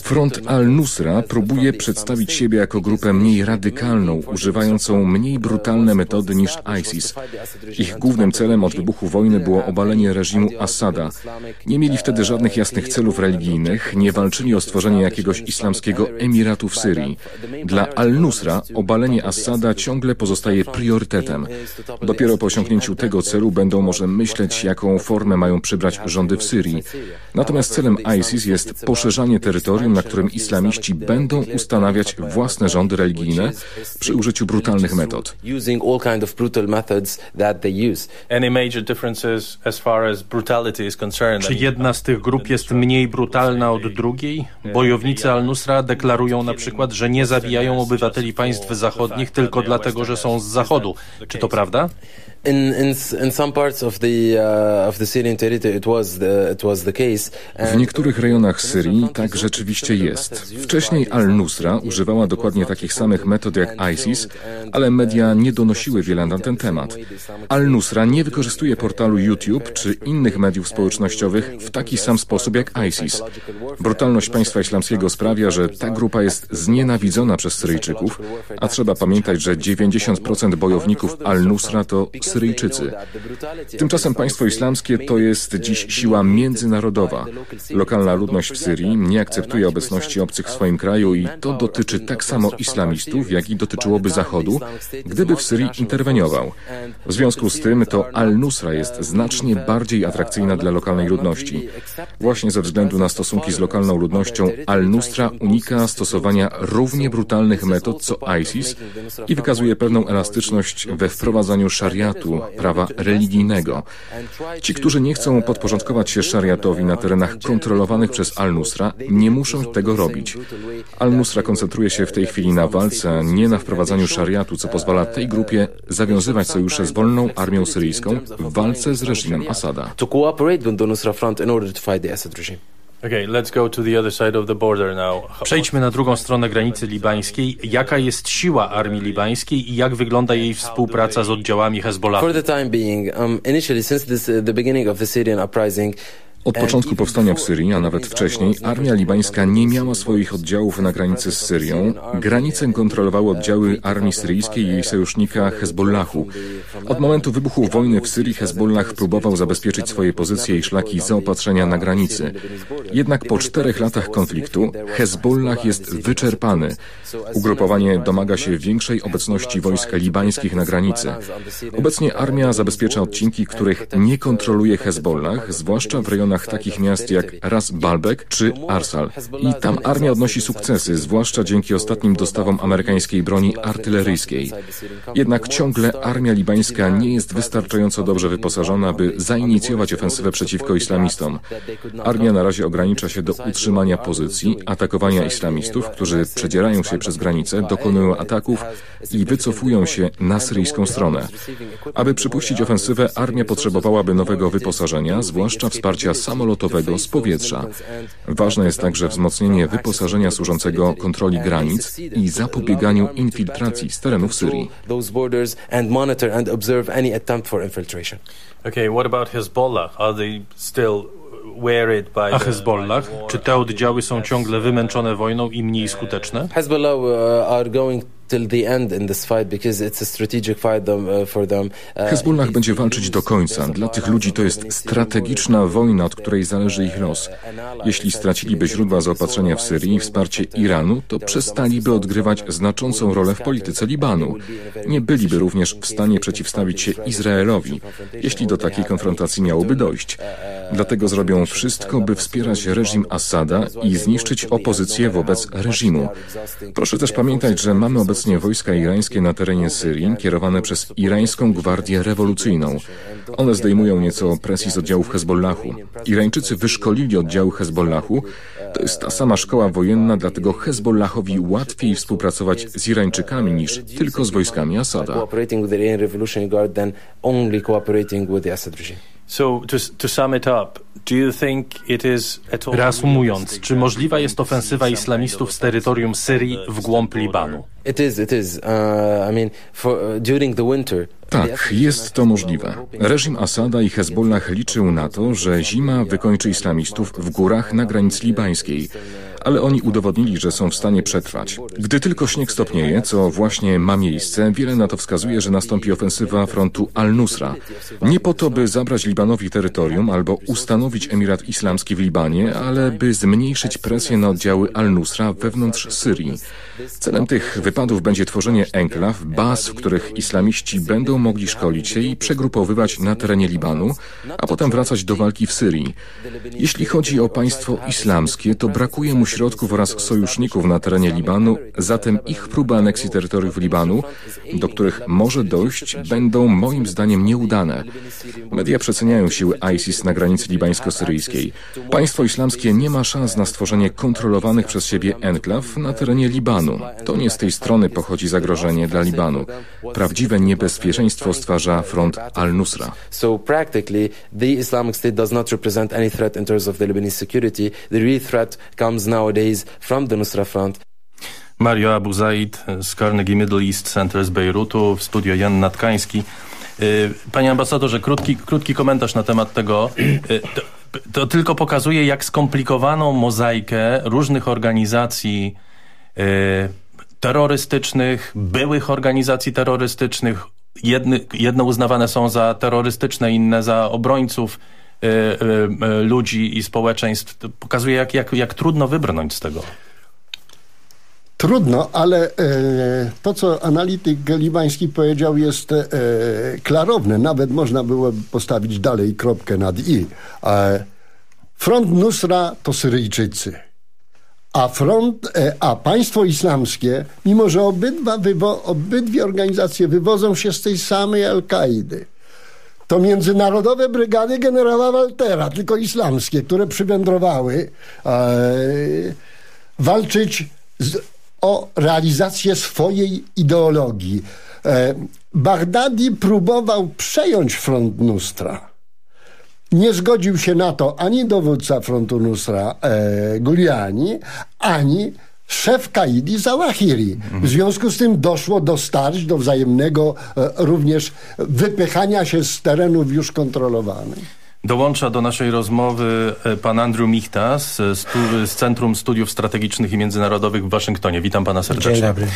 Front al-Nusra próbuje przedstawić siebie jako grupę mniej radykalną, używającą mniej brutalne metody niż ISIS. Ich głównym celem od wybuchu wojny było obalenie reżimu Assada. Nie mieli wtedy żadnych jasnych celów religijnych, nie walczyli o stworzenie jakiegoś islamskiego emiratu w Syrii. Dla al-Nusra obalenie Assada ciągle pozostaje priorytetem. Dopiero po osiągnięciu tego celu będą może myśleć, jaką formę mają przybrać rządy w Syrii. Natomiast celem ISIS jest poszerzanie terytorium, na którym islamiści będą ustanawiać własne rządy religijne przy użyciu brutalnych metod. Metod. using all kind of brutal methods that they use. Any major differences as far as brutality is concerned? Czy jedna z tych grup jest mniej brutalna od drugiej? Bojownicy Al-Nusra deklarują na przykład, że nie zabijają obywateli państw zachodnich tylko dlatego, że są z zachodu. Czy to prawda? In, in, in some parts of the, uh, of the Syrian territory it was the, it was the case. W niektórych rejonach Syrii tak rzeczywiście jest. Wcześniej Al-Nusra używała dokładnie takich samych metod jak ISIS, ale media nie donosiły wiele na ten temat. Al-Nusra nie wykorzystuje portalu YouTube czy innych mediów społecznościowych w taki sam sposób jak ISIS. Brutalność państwa islamskiego sprawia, że ta grupa jest znienawidzona przez Syryjczyków, a trzeba pamiętać, że 90% bojowników Al-Nusra to Syryjczycy. Tymczasem państwo islamskie to jest dziś siła międzynarodowa. Lokalna ludność w Syrii nie akceptuje obecności obcych w swoim kraju i to dotyczy tak samo islamistów, jak i dotyczyłoby Zachodu, gdyby w Syrii interweniował. W związku z tym to Al-Nusra jest znacznie bardziej atrakcyjna dla lokalnej ludności. Właśnie ze względu na stosunki z lokalną ludnością Al-Nusra unika stosowania równie brutalnych metod co ISIS i wykazuje pewną elastyczność we wprowadzaniu szariatu, prawa religijnego. Ci, którzy nie chcą podporządkować się szariatowi na terenach kontrolowanych przez Al-Nusra, nie muszą tego robić. Al-Nusra koncentruje się w tej chwili na walce, nie na wprowadzaniu szariatu, co pozwala tej grupie zawiązywać sojusze z wolną armią syryjską w walce z reżimem Asada. Okay, let's go to the other side of the border now. Przejdźmy na drugą stronę granicy libańskiej. Jaka jest siła armii libańskiej i jak wygląda jej współpraca z oddziałami Hezbollah? For the time being, um, initially since this, the beginning of the Syrian uprising, Od początku powstania w Syrii, a nawet wcześniej, armia libańska nie miała swoich oddziałów na granicy z Syrią. Granicę kontrolowały oddziały armii syryjskiej i jej sojusznika Hezbollahu. Od momentu wybuchu wojny w Syrii Hezbollah próbował zabezpieczyć swoje pozycje i szlaki zaopatrzenia na granicy. Jednak po czterech latach konfliktu Hezbollah jest wyczerpany. Ugrupowanie domaga się większej obecności wojsk libańskich na granicy. Obecnie armia zabezpiecza odcinki, których nie kontroluje Hezbollah, zwłaszcza w rejonach takich miast jak Ras Balbek czy Arsal. I tam armia odnosi sukcesy, zwłaszcza dzięki ostatnim dostawom amerykańskiej broni artyleryjskiej. Jednak ciągle armia libańska nie jest wystarczająco dobrze wyposażona, by zainicjować ofensywę przeciwko islamistom. Armia na razie ogranicza się do utrzymania pozycji, atakowania islamistów, którzy przedzierają się przez granicę, dokonują ataków i wycofują się na syryjską stronę. Aby przypuścić ofensywę, armia potrzebowałaby nowego wyposażenia, zwłaszcza wsparcia samolotowego z powietrza. Ważne jest także wzmocnienie wyposażenia służącego kontroli granic i zapobieganiu infiltracji z terenów Syrii. Okay, what about Hezbollah? Are they still A Hezbollah? Czy te oddziały są ciągle wymęczone wojną i mniej skuteczne? Uh, till the end in this fight because it's a strategic fight them, uh, for them. Uh, Hezbollah będzie walczyć do końca. Dla tych ludzi to jest strategiczna wojna, od której zależy ich los. Jeśli straciliby źródła zaopatrzenia w Syrii i wsparcie Iranu, to przestaliby odgrywać znaczącą rolę w polityce Libanu. Nie byliby również w stanie przeciwstawić się Izraelowi, jeśli do takiej konfrontacji miałoby dojść. Dlatego zrobią wszystko, by wspierać reżim Assada i zniszczyć opozycję wobec reżimu. Proszę też pamiętać, że mamy obecnie wojska irańskie na terenie Syrii, kierowane przez irańską gwardię rewolucyjną. One zdejmują nieco presji z oddziałów Hezbollahu. Irańczycy wyszkolili oddziały Hezbollahu. To jest ta sama szkoła wojenna, dlatego Hezbollahowi łatwiej współpracować z Irańczykami niż tylko z wojskami Assada. Reasumując, czy możliwa jest ofensywa islamistów z terytorium Syrii w głąb Libanu? It is, it is. I mean, for, during the winter, Tak, jest to możliwe. Reżim Asada i Hezbollah liczył na to, że zima wykończy islamistów w górach na granicy libańskiej, ale oni udowodnili, że są w stanie przetrwać. Gdy tylko śnieg stopnieje, co właśnie ma miejsce, wiele na to wskazuje, że nastąpi ofensywa frontu Al-Nusra. Nie po to, by zabrać Libanowi terytorium albo ustanowić Emirat Islamski w Libanie, ale by zmniejszyć presję na oddziały Al-Nusra wewnątrz Syrii. Celem tych wypadów będzie tworzenie enklaw, baz, w których islamiści będą mogli szkolić się i przegrupowywać na terenie Libanu, a potem wracać do walki w Syrii. Jeśli chodzi o państwo islamskie, to brakuje mu środków oraz sojuszników na terenie Libanu, zatem ich próby aneksji terytoriów Libanu, do których może dojść, będą moim zdaniem nieudane. Media przeceniają siły ISIS na granicy libańsko-syryjskiej. Państwo islamskie nie ma szans na stworzenie kontrolowanych przez siebie enklaw na terenie Libanu. To nie z tej strony pochodzi zagrożenie dla Libanu. Prawdziwe niebezpieczeństwo stwarza front al-Nusra. So practically, the Islamic State does not represent any threat in terms of the Lebanese security. The real threat comes nowadays from the Nusra Front. Mario Abu Zaid z Carnegie Middle East Center z Bejrutu, w studio Jan Natkański. Y, Panie ambasadorze, krótki, krótki komentarz na temat tego. Y, to, to tylko pokazuje, jak skomplikowaną mozaikę różnych organizacji y, terrorystycznych, byłych organizacji terrorystycznych, jedne uznawane są za terrorystyczne, inne za obrońców ludzi i społeczeństw. Pokazuje, jak, jak, jak trudno wybrnąć z tego. Trudno, ale e, to, co analityk libański powiedział, jest e, klarowne. Nawet można było postawić dalej kropkę nad i. E, front Nusra to Syryjczycy. A, front, a państwo islamskie, mimo że obydwa obydwie organizacje wywodzą się z tej samej Al-Kaidy, to międzynarodowe brygady generała Waltera, tylko islamskie, które przywędrowały e, walczyć z, o realizację swojej ideologii. E, Bagdadi próbował przejąć front Nusra. Nie zgodził się na to ani dowódca frontu Nusra e, Guliani, ani szef Kaidi Zawahiri. W związku z tym doszło do starć, do wzajemnego e, również wypychania się z terenów już kontrolowanych. Dołącza do naszej rozmowy e, pan Andrew Michta z, stu- z Centrum Studiów Strategicznych i Międzynarodowych w Waszyngtonie. Witam pana serdecznie. Dzień dobry.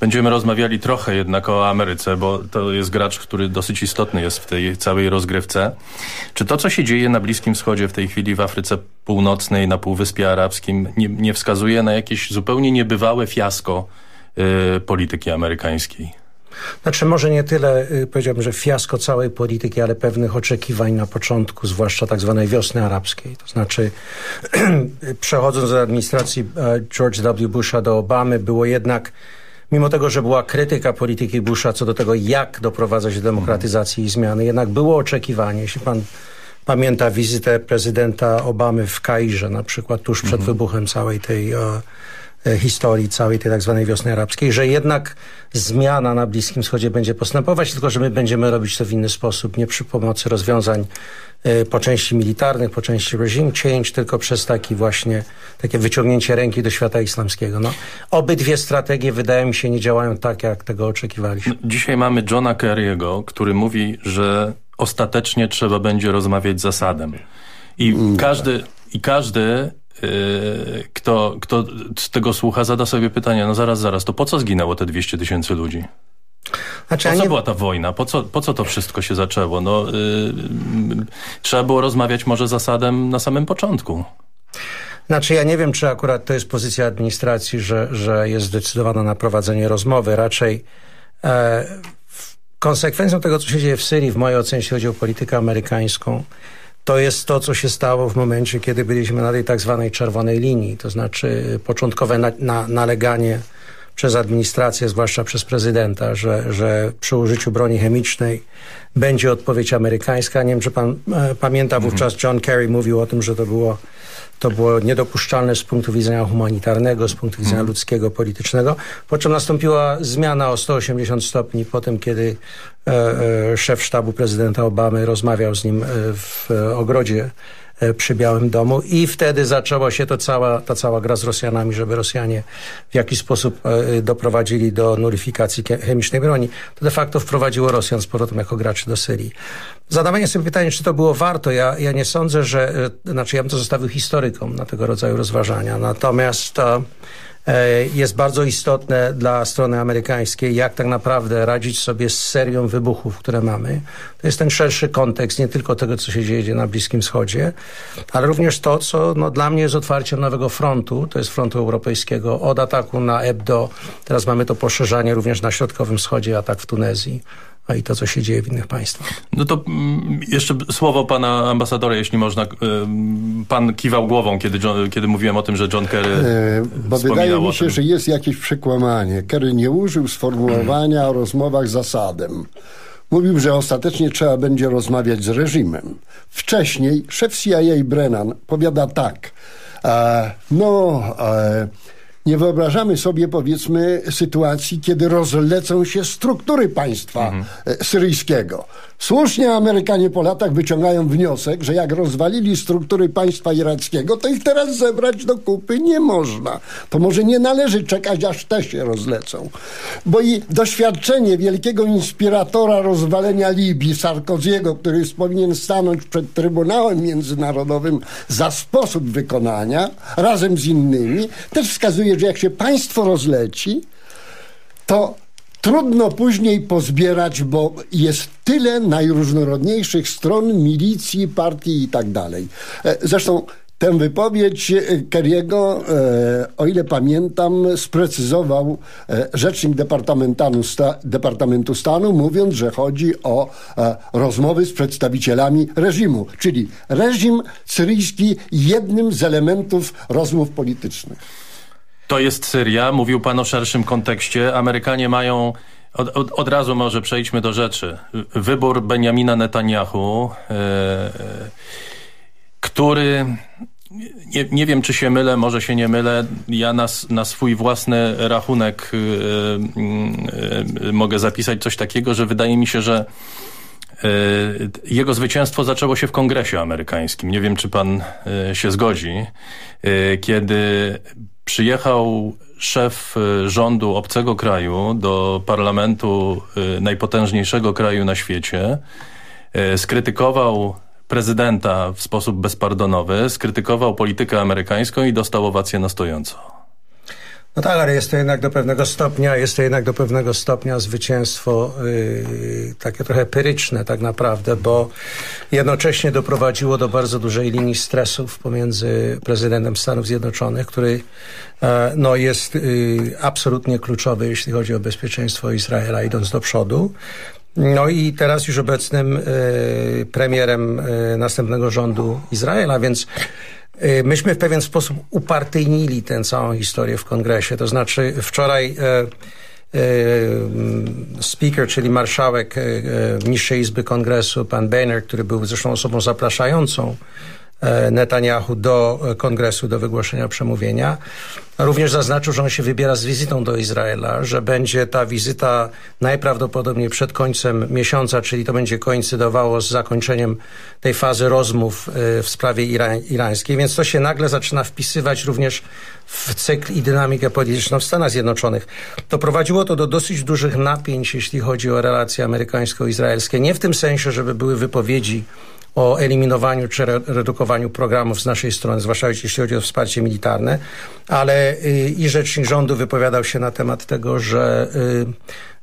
Będziemy rozmawiali trochę jednak o Ameryce, bo to jest gracz, który dosyć istotny jest w tej całej rozgrywce. Czy to, co się dzieje na Bliskim Wschodzie w tej chwili w Afryce Północnej, na Półwyspie Arabskim, nie, nie wskazuje na jakieś zupełnie niebywałe fiasko y, polityki amerykańskiej? Znaczy może nie tyle, y, powiedziałbym, że fiasko całej polityki, ale pewnych oczekiwań na początku, zwłaszcza tak zwanej wiosny arabskiej. To znaczy przechodząc od administracji e, George W. Busha do Obamy było jednak mimo tego, że była krytyka polityki Busha co do tego, jak doprowadzać do demokratyzacji i zmiany, jednak było oczekiwanie, jeśli pan pamięta wizytę prezydenta Obamy w Kairze na przykład tuż przed wybuchem całej tej e, historii, całej tej tak zwanej wiosny arabskiej, że jednak zmiana na Bliskim Wschodzie będzie postępować, tylko że my będziemy robić to w inny sposób, nie przy pomocy rozwiązań e, po części militarnych, po części regime change, tylko przez taki właśnie takie wyciągnięcie ręki do świata islamskiego. No, obydwie strategie wydaje mi się nie działają tak, jak tego oczekiwaliśmy. Dzisiaj mamy Johna Kerry'ego, który mówi, że ostatecznie trzeba będzie rozmawiać z Asadem. I każdy, i każdy kto, kto z tego słucha, zada sobie pytanie, no zaraz, zaraz, to po co zginęło te 200 tysięcy ludzi? Znaczy, po co nie- była ta wojna? Po co, po co to wszystko się zaczęło? No, yy, trzeba było rozmawiać może z Asadem na samym początku. Znaczy ja nie wiem, czy akurat to jest pozycja administracji, że, że jest zdecydowana na prowadzenie rozmowy. Raczej e, konsekwencją tego, co się dzieje w Syrii, w mojej ocenie, jeśli chodzi o politykę amerykańską, to jest to, co się stało w momencie, kiedy byliśmy na tej tak zwanej czerwonej linii. To znaczy początkowe na, na, naleganie przez administrację, zwłaszcza przez prezydenta, że, że przy użyciu broni chemicznej będzie odpowiedź amerykańska. Nie wiem, czy pan e, pamięta, wówczas John Kerry mówił o tym, że to było, to było niedopuszczalne z punktu widzenia humanitarnego, z punktu widzenia ludzkiego, politycznego. Po czym nastąpiła zmiana o 180 stopni po tym, kiedy e, e, szef sztabu prezydenta Obamy rozmawiał z nim e, w e, ogrodzie przy Białym Domu i wtedy zaczęła się to cała, ta cała gra z Rosjanami, żeby Rosjanie w jakiś sposób e, doprowadzili do nullifikacji kie- chemicznej broni. To de facto wprowadziło Rosjan z powrotem jako graczy do Syrii. Zadawanie sobie pytania, czy to było warto, ja, ja nie sądzę, że, e, znaczy ja bym to zostawił historykom na tego rodzaju rozważania. Natomiast e, e, jest bardzo istotne dla strony amerykańskiej, jak tak naprawdę radzić sobie z serią wybuchów, które mamy. To jest ten szerszy kontekst, nie tylko tego, co się dzieje na Bliskim Wschodzie, ale również to, co no, dla mnie jest otwarciem nowego frontu, to jest frontu europejskiego, od ataku na Ebdo, teraz mamy to poszerzanie również na Środkowym Wschodzie, atak w Tunezji, a i to, co się dzieje w innych państwach. No to mm, jeszcze słowo pana ambasadora, jeśli można. Ym, Pan kiwał głową, kiedy, John, kiedy mówiłem o tym, że John Kerry E, Bo wydaje mi się, że jest jakieś przekłamanie. Kerry nie użył sformułowania o rozmowach zasadem. Mówił, że ostatecznie trzeba będzie rozmawiać z reżimem. Wcześniej szef CIA Brennan powiada tak. E, no, e, nie wyobrażamy sobie, powiedzmy, sytuacji, kiedy rozlecą się struktury państwa e, syryjskiego. Słusznie Amerykanie po latach wyciągają wniosek, że jak rozwalili struktury państwa irackiego, to ich teraz zebrać do kupy nie można. To może nie należy czekać, aż te się rozlecą. Bo i doświadczenie wielkiego inspiratora rozwalenia Libii, Sarkoziego, który powinien stanąć przed Trybunałem Międzynarodowym za sposób wykonania, razem z innymi, też wskazuje, że jak się państwo rozleci, to trudno później pozbierać, bo jest tyle najróżnorodniejszych stron milicji, partii i tak dalej. E, Zresztą tę wypowiedź e, Kerry'ego, e, o ile pamiętam, sprecyzował rzecznik Departamentu, sta, Departamentu Stanu, mówiąc, że chodzi o rozmowy z przedstawicielami reżimu, czyli reżim syryjski jednym z elementów rozmów politycznych. To jest Syria. Mówił pan o szerszym kontekście. Amerykanie mają. Od, od, od razu może przejdźmy do rzeczy. Wybór Benjamina Netanyahu, e, który. Nie, nie wiem, czy się mylę, może się nie mylę. Ja na, na swój własny rachunek e, e, mogę zapisać coś takiego, że wydaje mi się, że jego zwycięstwo zaczęło się w kongresie amerykańskim. Nie wiem, czy pan się zgodzi. Kiedy przyjechał szef e, rządu obcego kraju do parlamentu e, najpotężniejszego kraju na świecie, e, skrytykował prezydenta w sposób bezpardonowy, skrytykował politykę amerykańską i dostał owację na stojąco. No tak, ale jest to jednak do pewnego stopnia, jest to jednak do pewnego stopnia zwycięstwo yy, takie trochę pyryczne tak naprawdę, bo jednocześnie doprowadziło do bardzo dużej linii stresów pomiędzy prezydentem Stanów Zjednoczonych, który e, no, jest yy, absolutnie kluczowy, jeśli chodzi o bezpieczeństwo Izraela idąc do przodu. No i teraz już obecnym y, premierem y, następnego rządu Izraela, więc myśmy w pewien sposób upartyjnili tę całą historię w kongresie. To znaczy wczoraj y, y, speaker, czyli marszałek y, y, Niższej Izby Kongresu, pan Boehner, który był zresztą osobą zapraszającą e, Netanyahu do e, kongresu, do wygłoszenia przemówienia. Również zaznaczył, że on się wybiera z wizytą do Izraela, że będzie ta wizyta najprawdopodobniej przed końcem miesiąca, czyli to będzie koincydowało z zakończeniem tej fazy rozmów e, w sprawie ira irańskiej, więc to się nagle zaczyna wpisywać również w cykl i dynamikę polityczną w Stanach Zjednoczonych. Doprowadziło to do dosyć dużych napięć, jeśli chodzi o relacje amerykańsko-izraelskie. Nie w tym sensie, żeby były wypowiedzi o eliminowaniu czy re- redukowaniu programów z naszej strony, zwłaszcza jeśli chodzi o wsparcie militarne, ale y, i rzecznik rządu wypowiadał się na temat tego, że, y,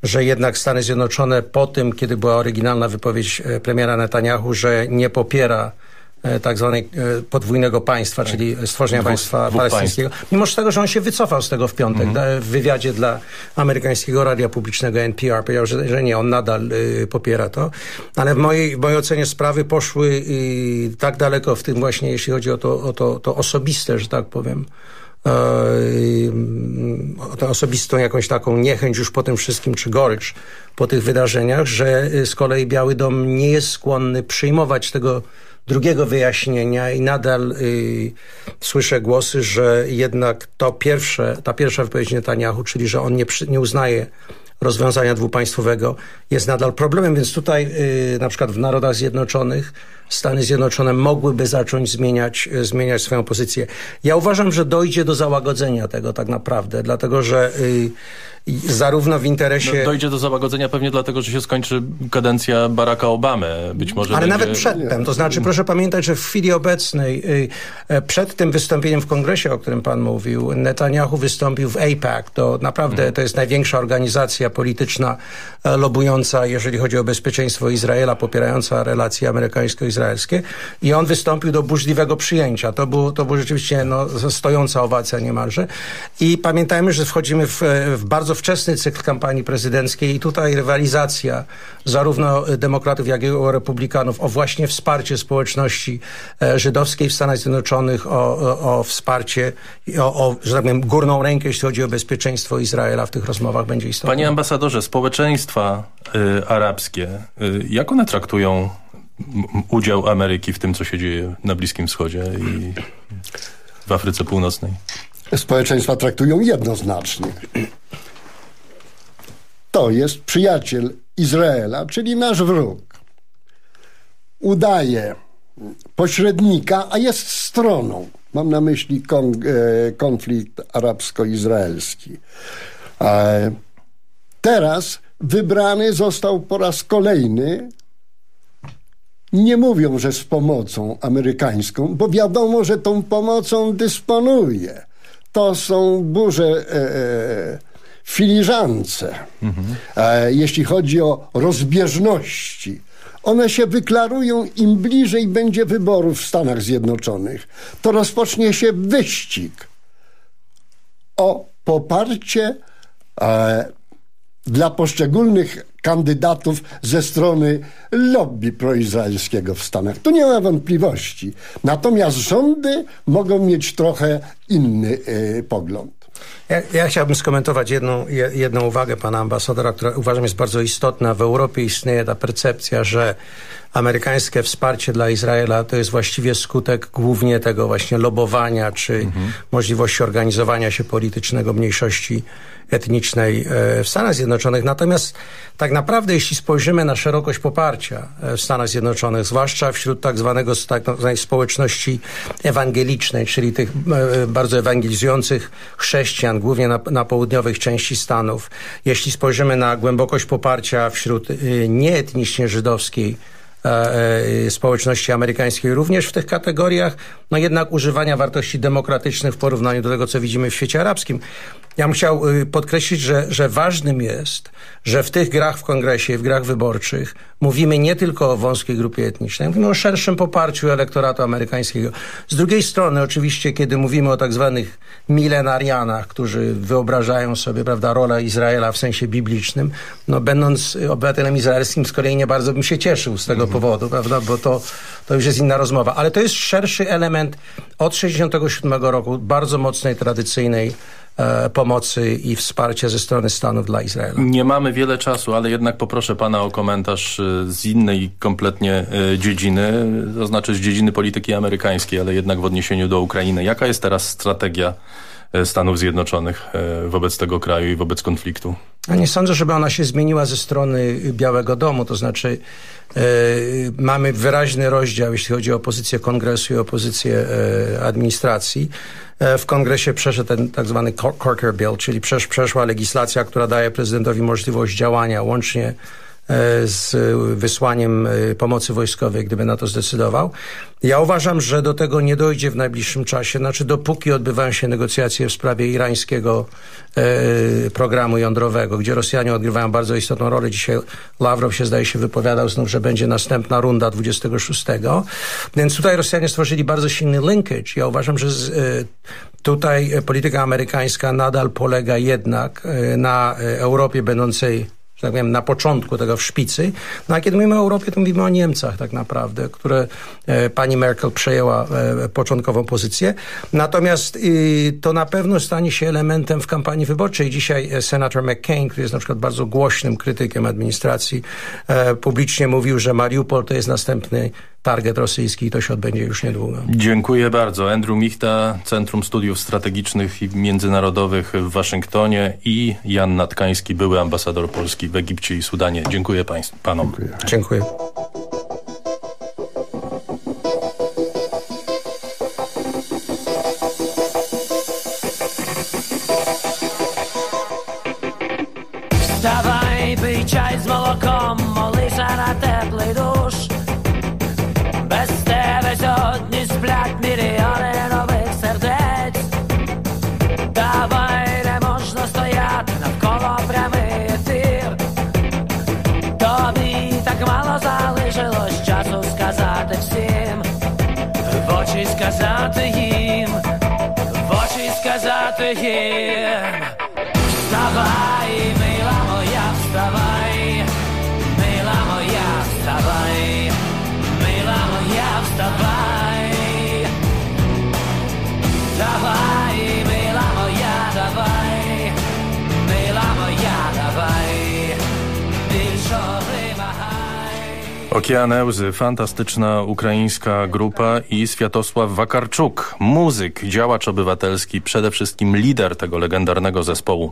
że jednak Stany Zjednoczone po tym, kiedy była oryginalna wypowiedź e, premiera Netanyahu, że nie popiera tak zwanego podwójnego państwa, czyli stworzenia Dwóch- państwa palestyńskiego. Mimo tego, że on się wycofał z tego w piątek Mhm. w wywiadzie dla amerykańskiego radia publicznego NPR, powiedział, że, że nie, on nadal y, popiera to. Ale w mojej, w mojej ocenie sprawy poszły tak daleko w tym właśnie, jeśli chodzi o to, o to, to osobiste, że tak powiem, e, o tę osobistą jakąś taką niechęć już po tym wszystkim, czy gorycz po tych wydarzeniach, że z kolei Biały Dom nie jest skłonny przyjmować tego drugiego wyjaśnienia i nadal y, słyszę głosy, że jednak to pierwsze, ta pierwsza wypowiedź Netanyahu, czyli że on nie, nie uznaje rozwiązania dwupaństwowego jest nadal problemem, więc tutaj y, na przykład w Narodach Zjednoczonych Stany Zjednoczone mogłyby zacząć zmieniać, y, zmieniać swoją pozycję. Ja uważam, że dojdzie do załagodzenia tego tak naprawdę, dlatego że y, zarówno w interesie... No, dojdzie do załagodzenia pewnie dlatego, że się skończy kadencja Baracka Obamy. Być może Ale będzie... nawet przedtem, to znaczy proszę pamiętać, że w chwili obecnej, y, e, przed tym wystąpieniem w kongresie, o którym pan mówił, Netanyahu wystąpił w AIPAC. To naprawdę to jest największa organizacja polityczna e, lobująca, jeżeli chodzi o bezpieczeństwo Izraela, popierająca relacje amerykańsko-izraelskie. I on wystąpił do burzliwego przyjęcia. To było, to było rzeczywiście no, stojąca owacja niemalże. I pamiętajmy, że wchodzimy w, e, w bardzo bardzo wczesny cykl kampanii prezydenckiej i tutaj rywalizacja zarówno demokratów, jak i republikanów o właśnie wsparcie społeczności e, żydowskiej w Stanach Zjednoczonych, o, o, o wsparcie, o, o, że tak powiem, górną rękę, jeśli chodzi o bezpieczeństwo Izraela w tych rozmowach będzie istotne. Panie ambasadorze, społeczeństwa y, arabskie, y, jak one traktują udział Ameryki w tym, co się dzieje na Bliskim Wschodzie i w Afryce Północnej? Społeczeństwa traktują jednoznacznie. To jest przyjaciel Izraela, czyli nasz wróg. Udaje pośrednika, a jest stroną. Mam na myśli e, konflikt arabsko-izraelski. E, teraz wybrany został po raz kolejny nie mówią, że z pomocą amerykańską, bo wiadomo, że tą pomocą dysponuje. To są burze e, e, filiżance. E, jeśli chodzi o rozbieżności, one się wyklarują im bliżej będzie wyborów w Stanach Zjednoczonych. To rozpocznie się wyścig o poparcie e, dla poszczególnych kandydatów ze strony lobby proizraelskiego w Stanach. Tu nie ma wątpliwości. Natomiast rządy mogą mieć trochę inny y, pogląd. Ja, ja chciałbym skomentować jedną, je- jedną uwagę pana ambasadora, która uważam jest bardzo istotna. W Europie istnieje ta percepcja, że amerykańskie wsparcie dla Izraela to jest właściwie skutek głównie tego właśnie lobowania czy możliwości organizowania się politycznego mniejszości etnicznej e, w Stanach Zjednoczonych. Natomiast tak naprawdę, jeśli spojrzymy na szerokość poparcia e, w Stanach Zjednoczonych, zwłaszcza wśród tak zwanego tak zwanej społeczności ewangelicznej, czyli tych e, bardzo ewangelizujących chrześcijan, głównie na, na południowych części Stanów, jeśli spojrzymy na głębokość poparcia wśród e, nieetnicznie żydowskiej e, e, społeczności amerykańskiej również w tych kategoriach, no jednak używania wartości demokratycznych w porównaniu do tego, co widzimy w świecie arabskim. Ja bym chciał y, podkreślić, że, że ważnym jest, że w tych grach w kongresie, w grach wyborczych mówimy nie tylko o wąskiej grupie etnicznej, mówimy o szerszym poparciu elektoratu amerykańskiego. Z drugiej strony oczywiście, kiedy mówimy o tak zwanych milenarianach, którzy wyobrażają sobie, prawda, rolę Izraela w sensie biblicznym, no będąc obywatelem izraelskim z kolei nie bardzo bym się cieszył z tego powodu, prawda, bo to, to już jest inna rozmowa. Ale to jest szerszy element od 67 roku bardzo mocnej, tradycyjnej pomocy i wsparcia ze strony Stanów dla Izraela. Nie mamy wiele czasu, ale jednak poproszę pana o komentarz y, z innej kompletnie y, dziedziny, to znaczy z dziedziny polityki amerykańskiej, ale jednak w odniesieniu do Ukrainy. Jaka jest teraz strategia Stanów Zjednoczonych y, wobec tego kraju i wobec konfliktu? Ja nie sądzę, żeby ona się zmieniła ze strony Białego Domu, to znaczy e, mamy wyraźny rozdział, jeśli chodzi o pozycję kongresu i o pozycję e, administracji. E, w kongresie przeszedł ten tak zwany Cor- Corker Bill, czyli przesz, przeszła legislacja, która daje prezydentowi możliwość działania łącznie e, z wysłaniem e, pomocy wojskowej, gdyby na to zdecydował. Ja uważam, że do tego nie dojdzie w najbliższym czasie, znaczy dopóki odbywają się negocjacje w sprawie irańskiego e, programu jądrowego, gdzie Rosjanie odgrywają bardzo istotną rolę. Dzisiaj Lawrow się zdaje się wypowiadał znów, że będzie następna runda 26. Więc tutaj Rosjanie stworzyli bardzo silny linkage. Ja uważam, że z, e, tutaj e, polityka amerykańska nadal polega jednak e, na e, Europie będącej tak powiem, na początku tego w szpicy. No a kiedy mówimy o Europie, to mówimy o Niemcach tak naprawdę, które e, pani Merkel przejęła e, początkową pozycję. Natomiast y, to na pewno stanie się elementem w kampanii wyborczej. Dzisiaj e, senator McCain, który jest na przykład bardzo głośnym krytykiem administracji, e, publicznie mówił, że Mariupol to jest następny target rosyjski i to się odbędzie już niedługo. Dziękuję bardzo. Andrew Michta, Centrum Studiów Strategicznych i Międzynarodowych w Waszyngtonie i Jan Natkański, były ambasador Polski w Egipcie i Sudanie. Dziękuję państw, panom. Dziękuję. Dziękuję. Wstawaj, pij z molokom сказати їм, в очі сказати їм, вставай, мила моя, вставай, мила моя, вставай, мила моя, вставай, давай, мила моя, давай, мила моя, давай, більше. Okeaneuzy, fantastyczna ukraińska grupa i Światosław Wakarczuk, muzyk, działacz obywatelski, przede wszystkim lider tego legendarnego zespołu.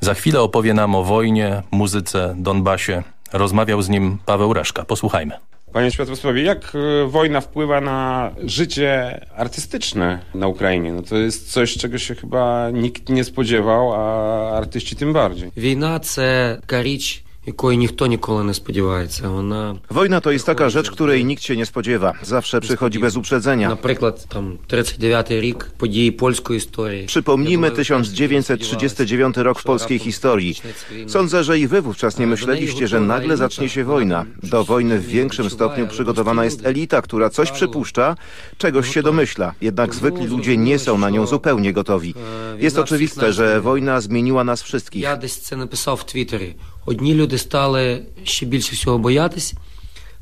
Za chwilę opowie nam o wojnie, muzyce, Donbasie. Rozmawiał z nim Paweł Reszka. Posłuchajmy. Panie Światosławie, jak e, wojna wpływa na życie artystyczne na Ukrainie? No to jest coś, czego się chyba nikt nie spodziewał, a artyści tym bardziej. Wojna to karicz якої ніхто ніколи не сподівається. Вона, Wojna to jest taka rzecz, której nikt się nie spodziewa. Zawsze przychodzi bez uprzedzenia. наприклад, там 39-й рік події польської історії. Przypomnijmy 1939 rok w polskiej historii. Sądzę, że i wy wówczas nie myśleliście, że nagle zacznie się wojna. Do wojny w większym stopniu przygotowana jest elita, która coś przypuszcza, czegoś się domyśla. Jednak zwykli ludzie nie są na nią zupełnie gotowi. Jest oczywiste, że wojna zmieniła nas wszystkich. Я десь це написав в Твіттері. Одні люди стали ще більше всього боятись,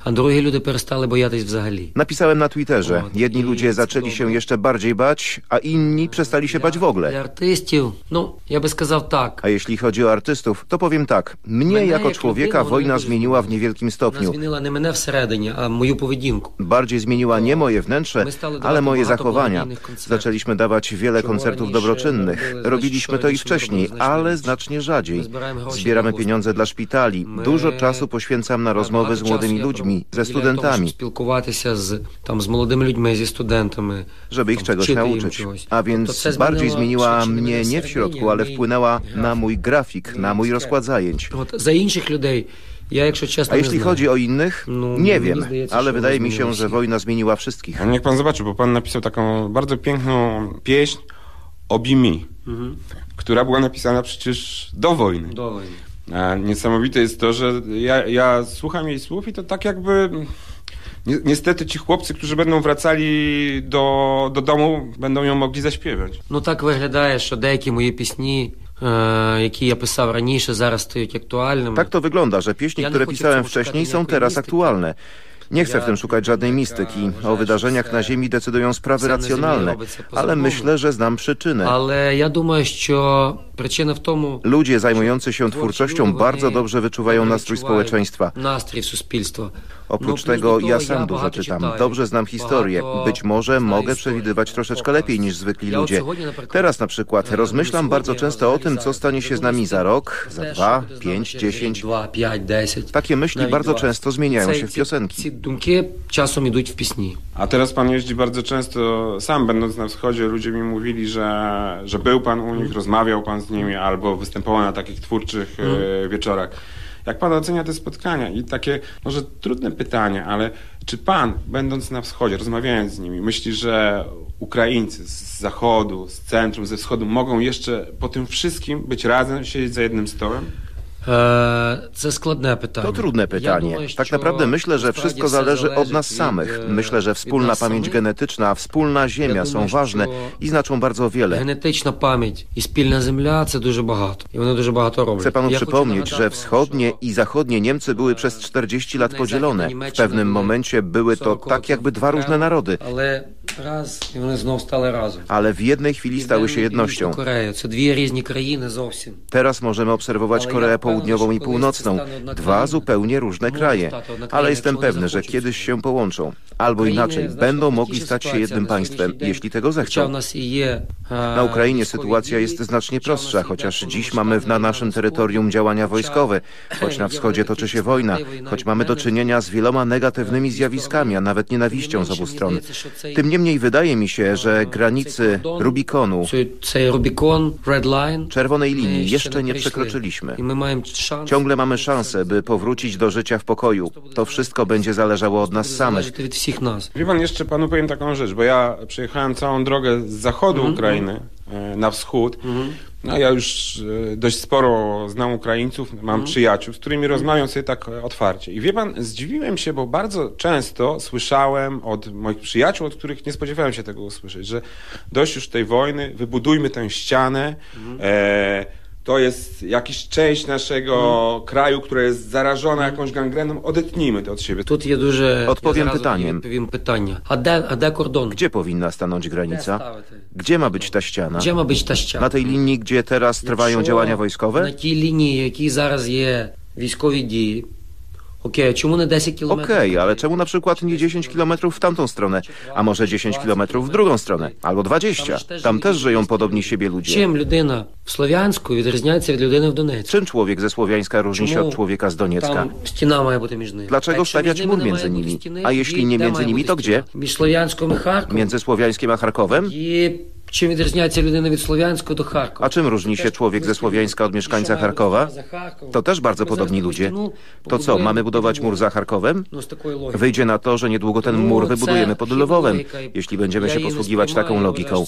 а другі люди перестали боятись взагалі. Napisałem na Twitterze. Jedni ludzie zaczęli się jeszcze bardziej bać, a inni przestali się bać w Для ogóle. артистів, ну, я би сказав так. A jeśli chodzi o artystów, to powiem tak. Mnie jako człowieka wojna zmieniła w niewielkim Вона stopniu. змінила не мене всередині, а мою поведінку. Bardziej zmieniła nie moje wnętrze, ale moje zachowania. Zaczęliśmy dawać wiele koncertów dobroczynnych. Robiliśmy to i wcześniej, ale znacznie rzadziej. Zbieramy pieniądze dla szpitali. Dużo czasu poświęcam na rozmowy z młodymi ludźmi, ze studentami. Żeby ich czegoś nauczyć. A więc bardziej zmieniła mnie nie w środku, ale wpłynęła na mój grafik, na mój rozkład zajęć. Za innych ludzi a jeśli chodzi o innych, nie wiem, ale wydaje mi się, że wojna zmieniła wszystkich. Niech pan zobaczy, bo pan napisał taką bardzo piękną pieśń Obi Mi, która była napisana przecież do wojny. Do wojny. A niesamowite jest to, że ja, ja słucham jej słów i to tak jakby... Ni niestety ci chłopcy, którzy będą wracali do, do domu, będą ją mogli zaśpiewać. Ну так виглядає, що деякі мої пісні, е, які я писав раніше, зараз стають актуальними. Tak to wygląda, że pieśni, Ja nie które chcę pisałem szukać wcześniej, są niejako teraz mistyki. aktualne. Nie chcę w Ja- tym szukać żadnej mistyki. O wydarzeniach na Ziemi decydują sprawy Це на землі racjonalne, робиться ale по-закону. myślę, że znam przyczynę. Але я думаю, що причина в тому, Ludzie zajmujący się twórczością bardzo dobrze wyczuwają nastrój społeczeństwa. настрій суспільства. Oprócz No, plus tego do tego ja ja sam dużo багато czytam. czytаю, Dobrze znam historię. багато Być może знаю mogę історію. przewidywać troszeczkę lepiej niż zwykli Ja od ludzie. słowodzie, na przykład, Teraz na przykład rozmyślam bardzo często o tym, co stanie się z nami za rok, za Те, dwa, що буде з нами pięć, через рік, dziesięć. Два, п'ять, десять. Takie myśli навіть bardzo 20. często zmieniają Це- się w ці- piosenki. Ці думки часом ідуть в пісні. A teraz pan jeździ bardzo często, sam będąc na wschodzie, ludzie mi mówili, że, że był pan u nich, rozmawiał pan z nimi albo występował na takich twórczych Mm. e, wieczorach. Jak pan ocenia te spotkania? I takie może trudne pytanie, ale czy pan, będąc na wschodzie, rozmawiając z nimi, myśli, że Ukraińcy z zachodu, z centrum, ze wschodu mogą jeszcze po tym wszystkim być razem, siedzieć za jednym stołem? Е, Це складне питання. To trudne Я pytanie. думаю, Tak що naprawdę myślę, że насправді wszystko все zależy od залежить nas від, samych. е, Myślę, że від wspólna нас pamięć самих. genetyczna, wspólna ziemia są думаю, ważne що i znaczą bardzo wiele. Генетична пам'ять і спільна земля це дуже багато. І вони дуже багато роблять. Chcę panu Я хочу przypomnieć, нагадати że вам, wschodnie i zachodnie Niemcy były przez 40 lat podzielone. W pewnym momencie były to tak jakby dwa różne narody, Але раз і вони знов стали разом. ale w jednej chwili stały się jednością. Корея це дві різні країни зовсім. Teraz możemy obserwować Ale Koreę ja pewny, południową i północną. Dwa zupełnie różne kraje. Ale jestem pewny, że kiedyś się połączą. Albo inaczej, będą mogli stać się jednym państwem, jeśli tego zechcą. Na Ukrainie sytuacja jest znacznie prostsza, chociaż dziś mamy na naszym terytorium działania wojskowe, choć na wschodzie toczy się wojna, choć mamy do czynienia z wieloma negatywnymi zjawiskami, a nawet nienawiścią z obu stron. Tym niemniej wydaje mi się, że granicy Rubikonu, czerwonej linii jeszcze nie przekroczyliśmy. Ciągle mamy szansę, by powrócić do życia w pokoju. To wszystko będzie zależało od nas samych. Wie pan, jeszcze panu powiem taką rzecz, bo ja przyjechałem całą drogę z zachodu. Ukrainy e, na wschód. No ja już e, dość sporo znam Ukraińców, mam przyjaciół, z którymi rozmawiam sobie tak otwarcie. I wie pan, zdziwiłem się, bo bardzo często słyszałem od moich przyjaciół, od których nie spodziewałem się tego usłyszeć, że dość już tej wojny, wybudujmy tę ścianę, e, to jest jakiś część naszego mm. kraju, która jest zarażona mm. jakąś gangreną, odetnijmy to od siebie. Tutaj duże... Odpowiem ja pytaniem. pytania. A de, a de kordon? Gdzie powinna stanąć granica? Gdzie ma być ta ściana? Gdzie ma być ta ściana? Na tej linii, gdzie teraz trwają działania wojskowe? Na tej linii, jakiej zaraz je wojskowe dzieje. а чому не 10 кілометрів? Okej, ale czemu na przykład nie 10 kilometrów w tamtą stronę, a może 10 kilometrów w drugą stronę, albo 20? Tam też żyją podobni siebie ludzie. Чим людина в Слов'янську відрізняється від людини в Донецьку? Czym człowiek ze Słowiańska różni się Czemu od człowieka z Doniecka? Там стіна має бути між ними. Dlaczego А якщо stawiać між mur ними między немає nimi? стіни, A jeśli nie де między має nimi, бути to gdzie? стіна? Між Слов'янськом і Харковом. Między Słowiańskiem a Charkowem? І чим відрізняється людина від Слов'янського до Харкова? A czym różni się człowiek ze Słowiańska od mieszkańca Charkowa? To też bardzo podobni ludzie. To co, mamy budować mur za Charkowem? Ну, з такою логікою. Wyjdzie na to, że niedługo ten mur wybudujemy pod Lwowem, jeśli będziemy się posługiwać taką logiką.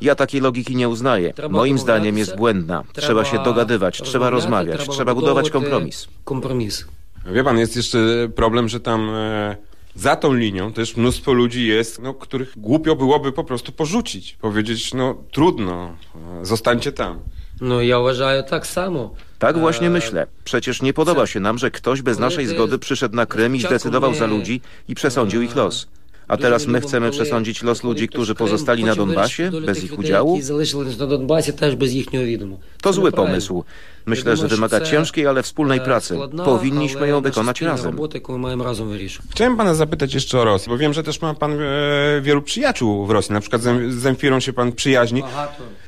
Ja takiej logiki nie uznaję. Moim zdaniem jest błędna. Trzeba się dogadywać, trzeba rozmawiać, trzeba budować kompromis. Kompromis. Wie pan, jest jeszcze problem, że tam e, za tą linią też mnóstwo ludzi jest, no, których głupio byłoby po prostu porzucić. Powiedzieć, no trudno, zostańcie tam. No ja uważam tak samo. Tak właśnie myślę. Przecież nie podoba się nam, że ktoś bez naszej zgody przyszedł na Krym i zdecydował za ludzi i przesądził ich los. A teraz my chcemy przesądzić los ludzi, którzy pozostali na Donbasie bez ich udziału? To zły pomysł. Myślę, że wymaga ciężkiej, ale wspólnej pracy. Powinniśmy ją wykonać razem. Chciałem pana zapytać jeszcze o Rosję, bo wiem, że też ma pan e, wielu przyjaciół w Rosji. Na przykład z, Zemfirą się pan przyjaźni.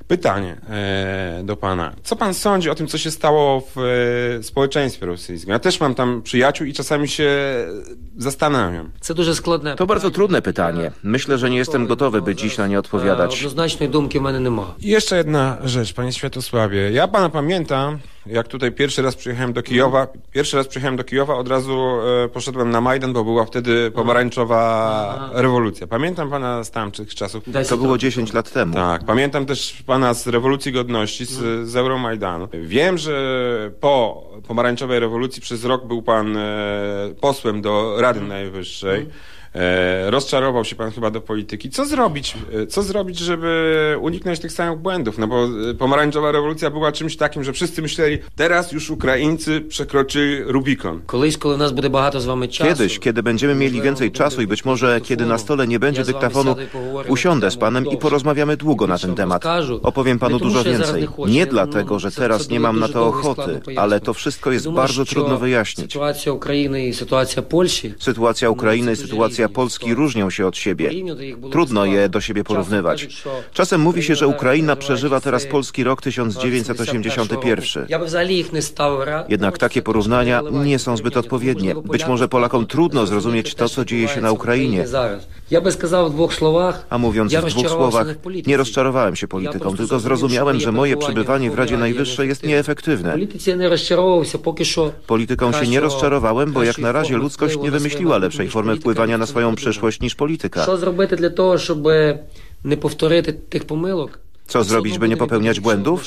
Pytanie e, do pana. Co pan sądzi o tym, co się stało w e, społeczeństwie rosyjskim? Ja też mam tam przyjaciół i czasami się zastanawiam. To bardzo trudne pytanie. Myślę, że nie jestem gotowy, by dziś na nie odpowiadać. Mnie nie ma. I jeszcze jedna rzecz, panie Światosławie. Ja pana pamiętam jak tutaj pierwszy raz przyjechałem do Kijowa. Pierwszy raz przyjechałem do Kijowa, od razu e, poszedłem na Majdan, bo była wtedy pomarańczowa rewolucja. Pamiętam pana z tamtych czasów. To było 10 lat temu. Tak, pamiętam też pana z rewolucji godności, z, z Euromajdanu. Wiem, że po pomarańczowej rewolucji przez rok był pan e, posłem do Rady Najwyższej. E, rozczarował się pan chyba do polityki. Co zrobić, e, co zrobić, żeby uniknąć tych samych błędów? No bo e, pomarańczowa rewolucja była czymś takim, że wszyscy myśleli, teraz już Ukraińcy przekroczyli Rubikon. Колись, коли в нас буде багато з вами часу, Kiedyś, kiedy będziemy mieli więcej czasu i być może kiedy na stole nie będzie dyktafonu, usiądę z panem i porozmawiamy długo na ten temat. Opowiem panu dużo więcej. Nie dlatego, że teraz nie mam na to ochoty, ale to wszystko jest Думаю, bardzo що trudno wyjaśnić. Ситуація України і ситуація Польщі Sytuacja Ukrainy i sytuacja reprezentacja Polski różnią się od siebie. Trudno je do siebie porównywać. Czasem mówi się, że Ukraina przeżywa teraz polski rok 1981. Jednak takie porównania nie są zbyt odpowiednie. Być może Polakom trudno zrozumieć to, co dzieje się na Ukrainie. A mówiąc w dwóch słowach, nie rozczarowałem się polityką, tylko zrozumiałem, że moje przebywanie w Radzie Najwyższej jest nieefektywne. Polityką się nie rozczarowałem, bo jak na razie ludzkość nie wymyśliła lepszej formy wpływania na swoją przyszłość niż polityka. Co zrobić dla tego, żeby nie powtórzyć tych pomyłek? Co zrobić, by nie popełniać błędów?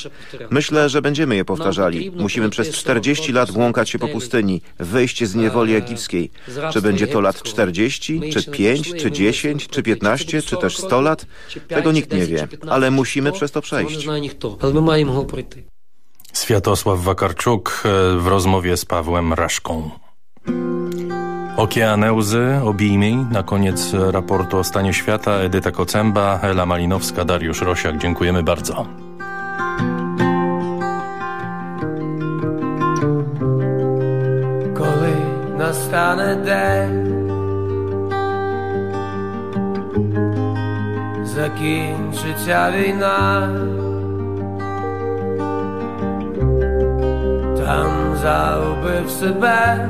Myślę, że będziemy je powtarzali. Musimy przez 40 lat błąkać się po pustyni, wyjść z niewoli egipskiej. Czy będzie to lat 40, czy 5, czy 10, czy 15, czy też 100 lat? Tego nikt nie wie, ale musimy przez to przejść. Ale my go. Światosław Wakarczuk e, w rozmowie z Pawłem Raszką. Okeaneuzy, obijmij. Na koniec raportu o stanie świata Edyta Kocemba, Ela Malinowska, Dariusz Rosiak. Dziękujemy bardzo. коли настане день, закінчиться війна, там загубив себе,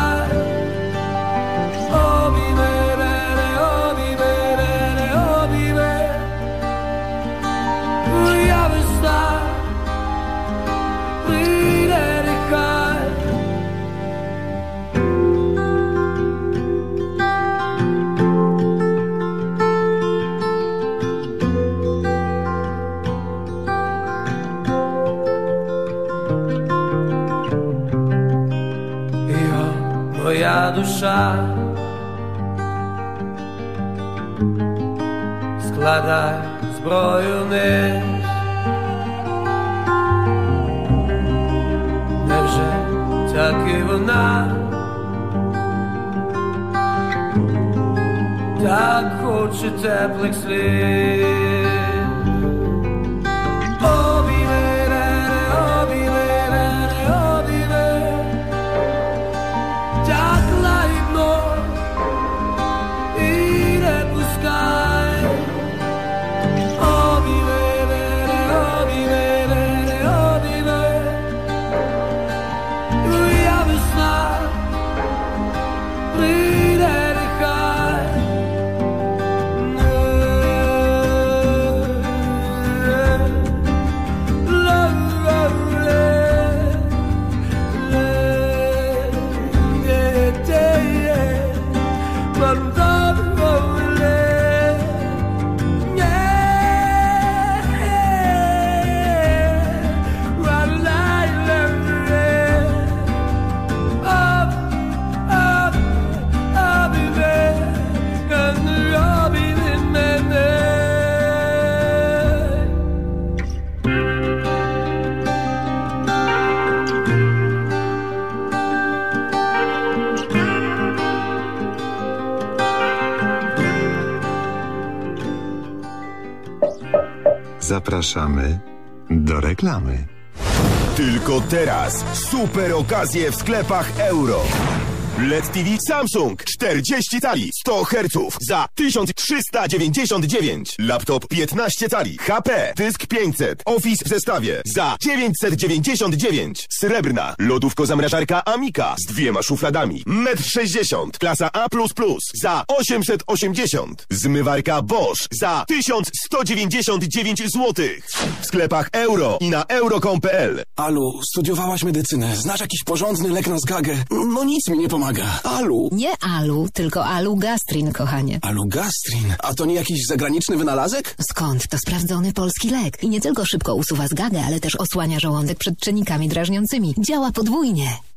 public sphere. Zapraszamy do reklamy. Tylko teraz super okazje w sklepach euro. LED TV Samsung 40 cali 100 Hz za 1399. Laptop 15 cali HP dysk 500 Office w zestawie za 999. Srebrna lodówko-zamrażarka Amika z dwiema szufladami 1,60 m klasa A++ za 880. Zmywarka Bosch za 1199 zł. W sklepach euro i na euro.com.pl Alu, studiowałaś medycynę. Znasz jakiś porządny lek na zgagę? No nic mi nie pomaga. Alu. Nie Alu, tylko Alu Gastrin, kochanie. Alugastrin? A to nie jakiś zagraniczny wynalazek? Skąd? To sprawdzony polski lek. I nie tylko szybko usuwa zgagę, ale też osłania żołądek przed czynnikami drażniącymi. Działa podwójnie.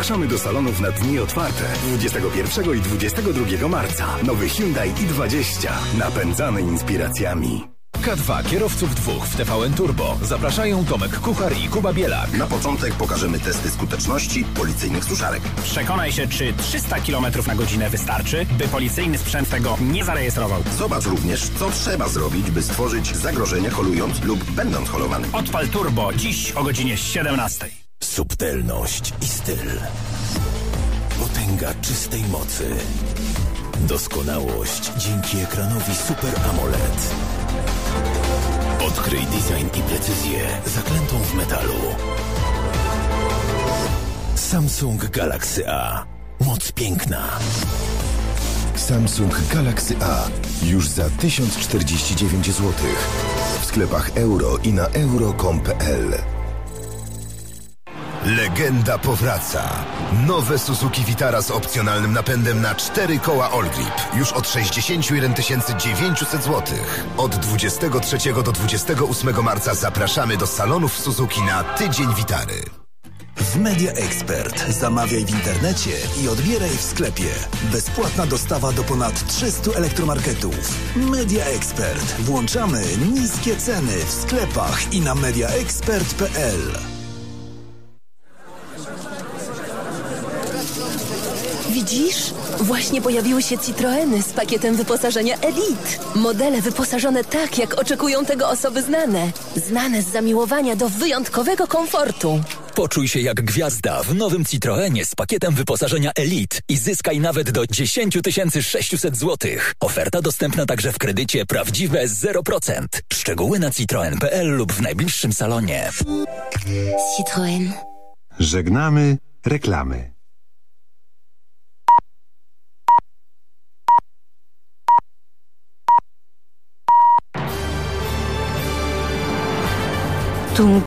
Zapraszamy do salonów na dni otwarte 21 i 22 marca. Nowy Hyundai i20 napędzany inspiracjami. K2 kierowców dwóch w TVN Turbo. Zapraszają Tomek Kuchar i Kuba Bielak. Na początek pokażemy testy skuteczności policyjnych suszarek. Przekonaj się, czy 300 km na godzinę wystarczy, by policyjny sprzęt tego nie zarejestrował. Zobacz również, co trzeba zrobić, by stworzyć zagrożenie holując lub będąc holowanym. Odpal turbo dziś o godzinie 17. Subtelność i styl. Potęga czystej mocy. Doskonałość dzięki ekranowi Super AMOLED. Odkryj design i precyzję zaklętą w metalu. Samsung Galaxy A. Moc piękna. Samsung Galaxy A już za 1049 zł. W sklepach euro i na euro.com.pl Legenda powraca. Nowe Suzuki Vitara z opcjonalnym napędem na 4 koła All Grip. Już od 61 900 zł. Od 23 do 28 marca zapraszamy do salonów Suzuki na Tydzień Witary. W Media Expert zamawiaj w internecie i odbieraj w sklepie. Bezpłatna dostawa do ponad 300 elektromarketów. Media Expert. Włączamy niskie ceny w sklepach i na mediaexpert.pl. Widzisz? Właśnie pojawiły się Citroeny z pakietem wyposażenia Elite. Modele wyposażone tak, jak oczekują tego osoby znane. Znane z zamiłowania do wyjątkowego komfortu. Poczuj się jak gwiazda w nowym Citroenie z pakietem wyposażenia Elite i zyskaj nawet do 10 600 zł. Oferta dostępna także w kredycie prawdziwe 0%. Szczegóły na citroen.pl lub w najbliższym salonie. Citroen. Żegnamy reklamy. Achtung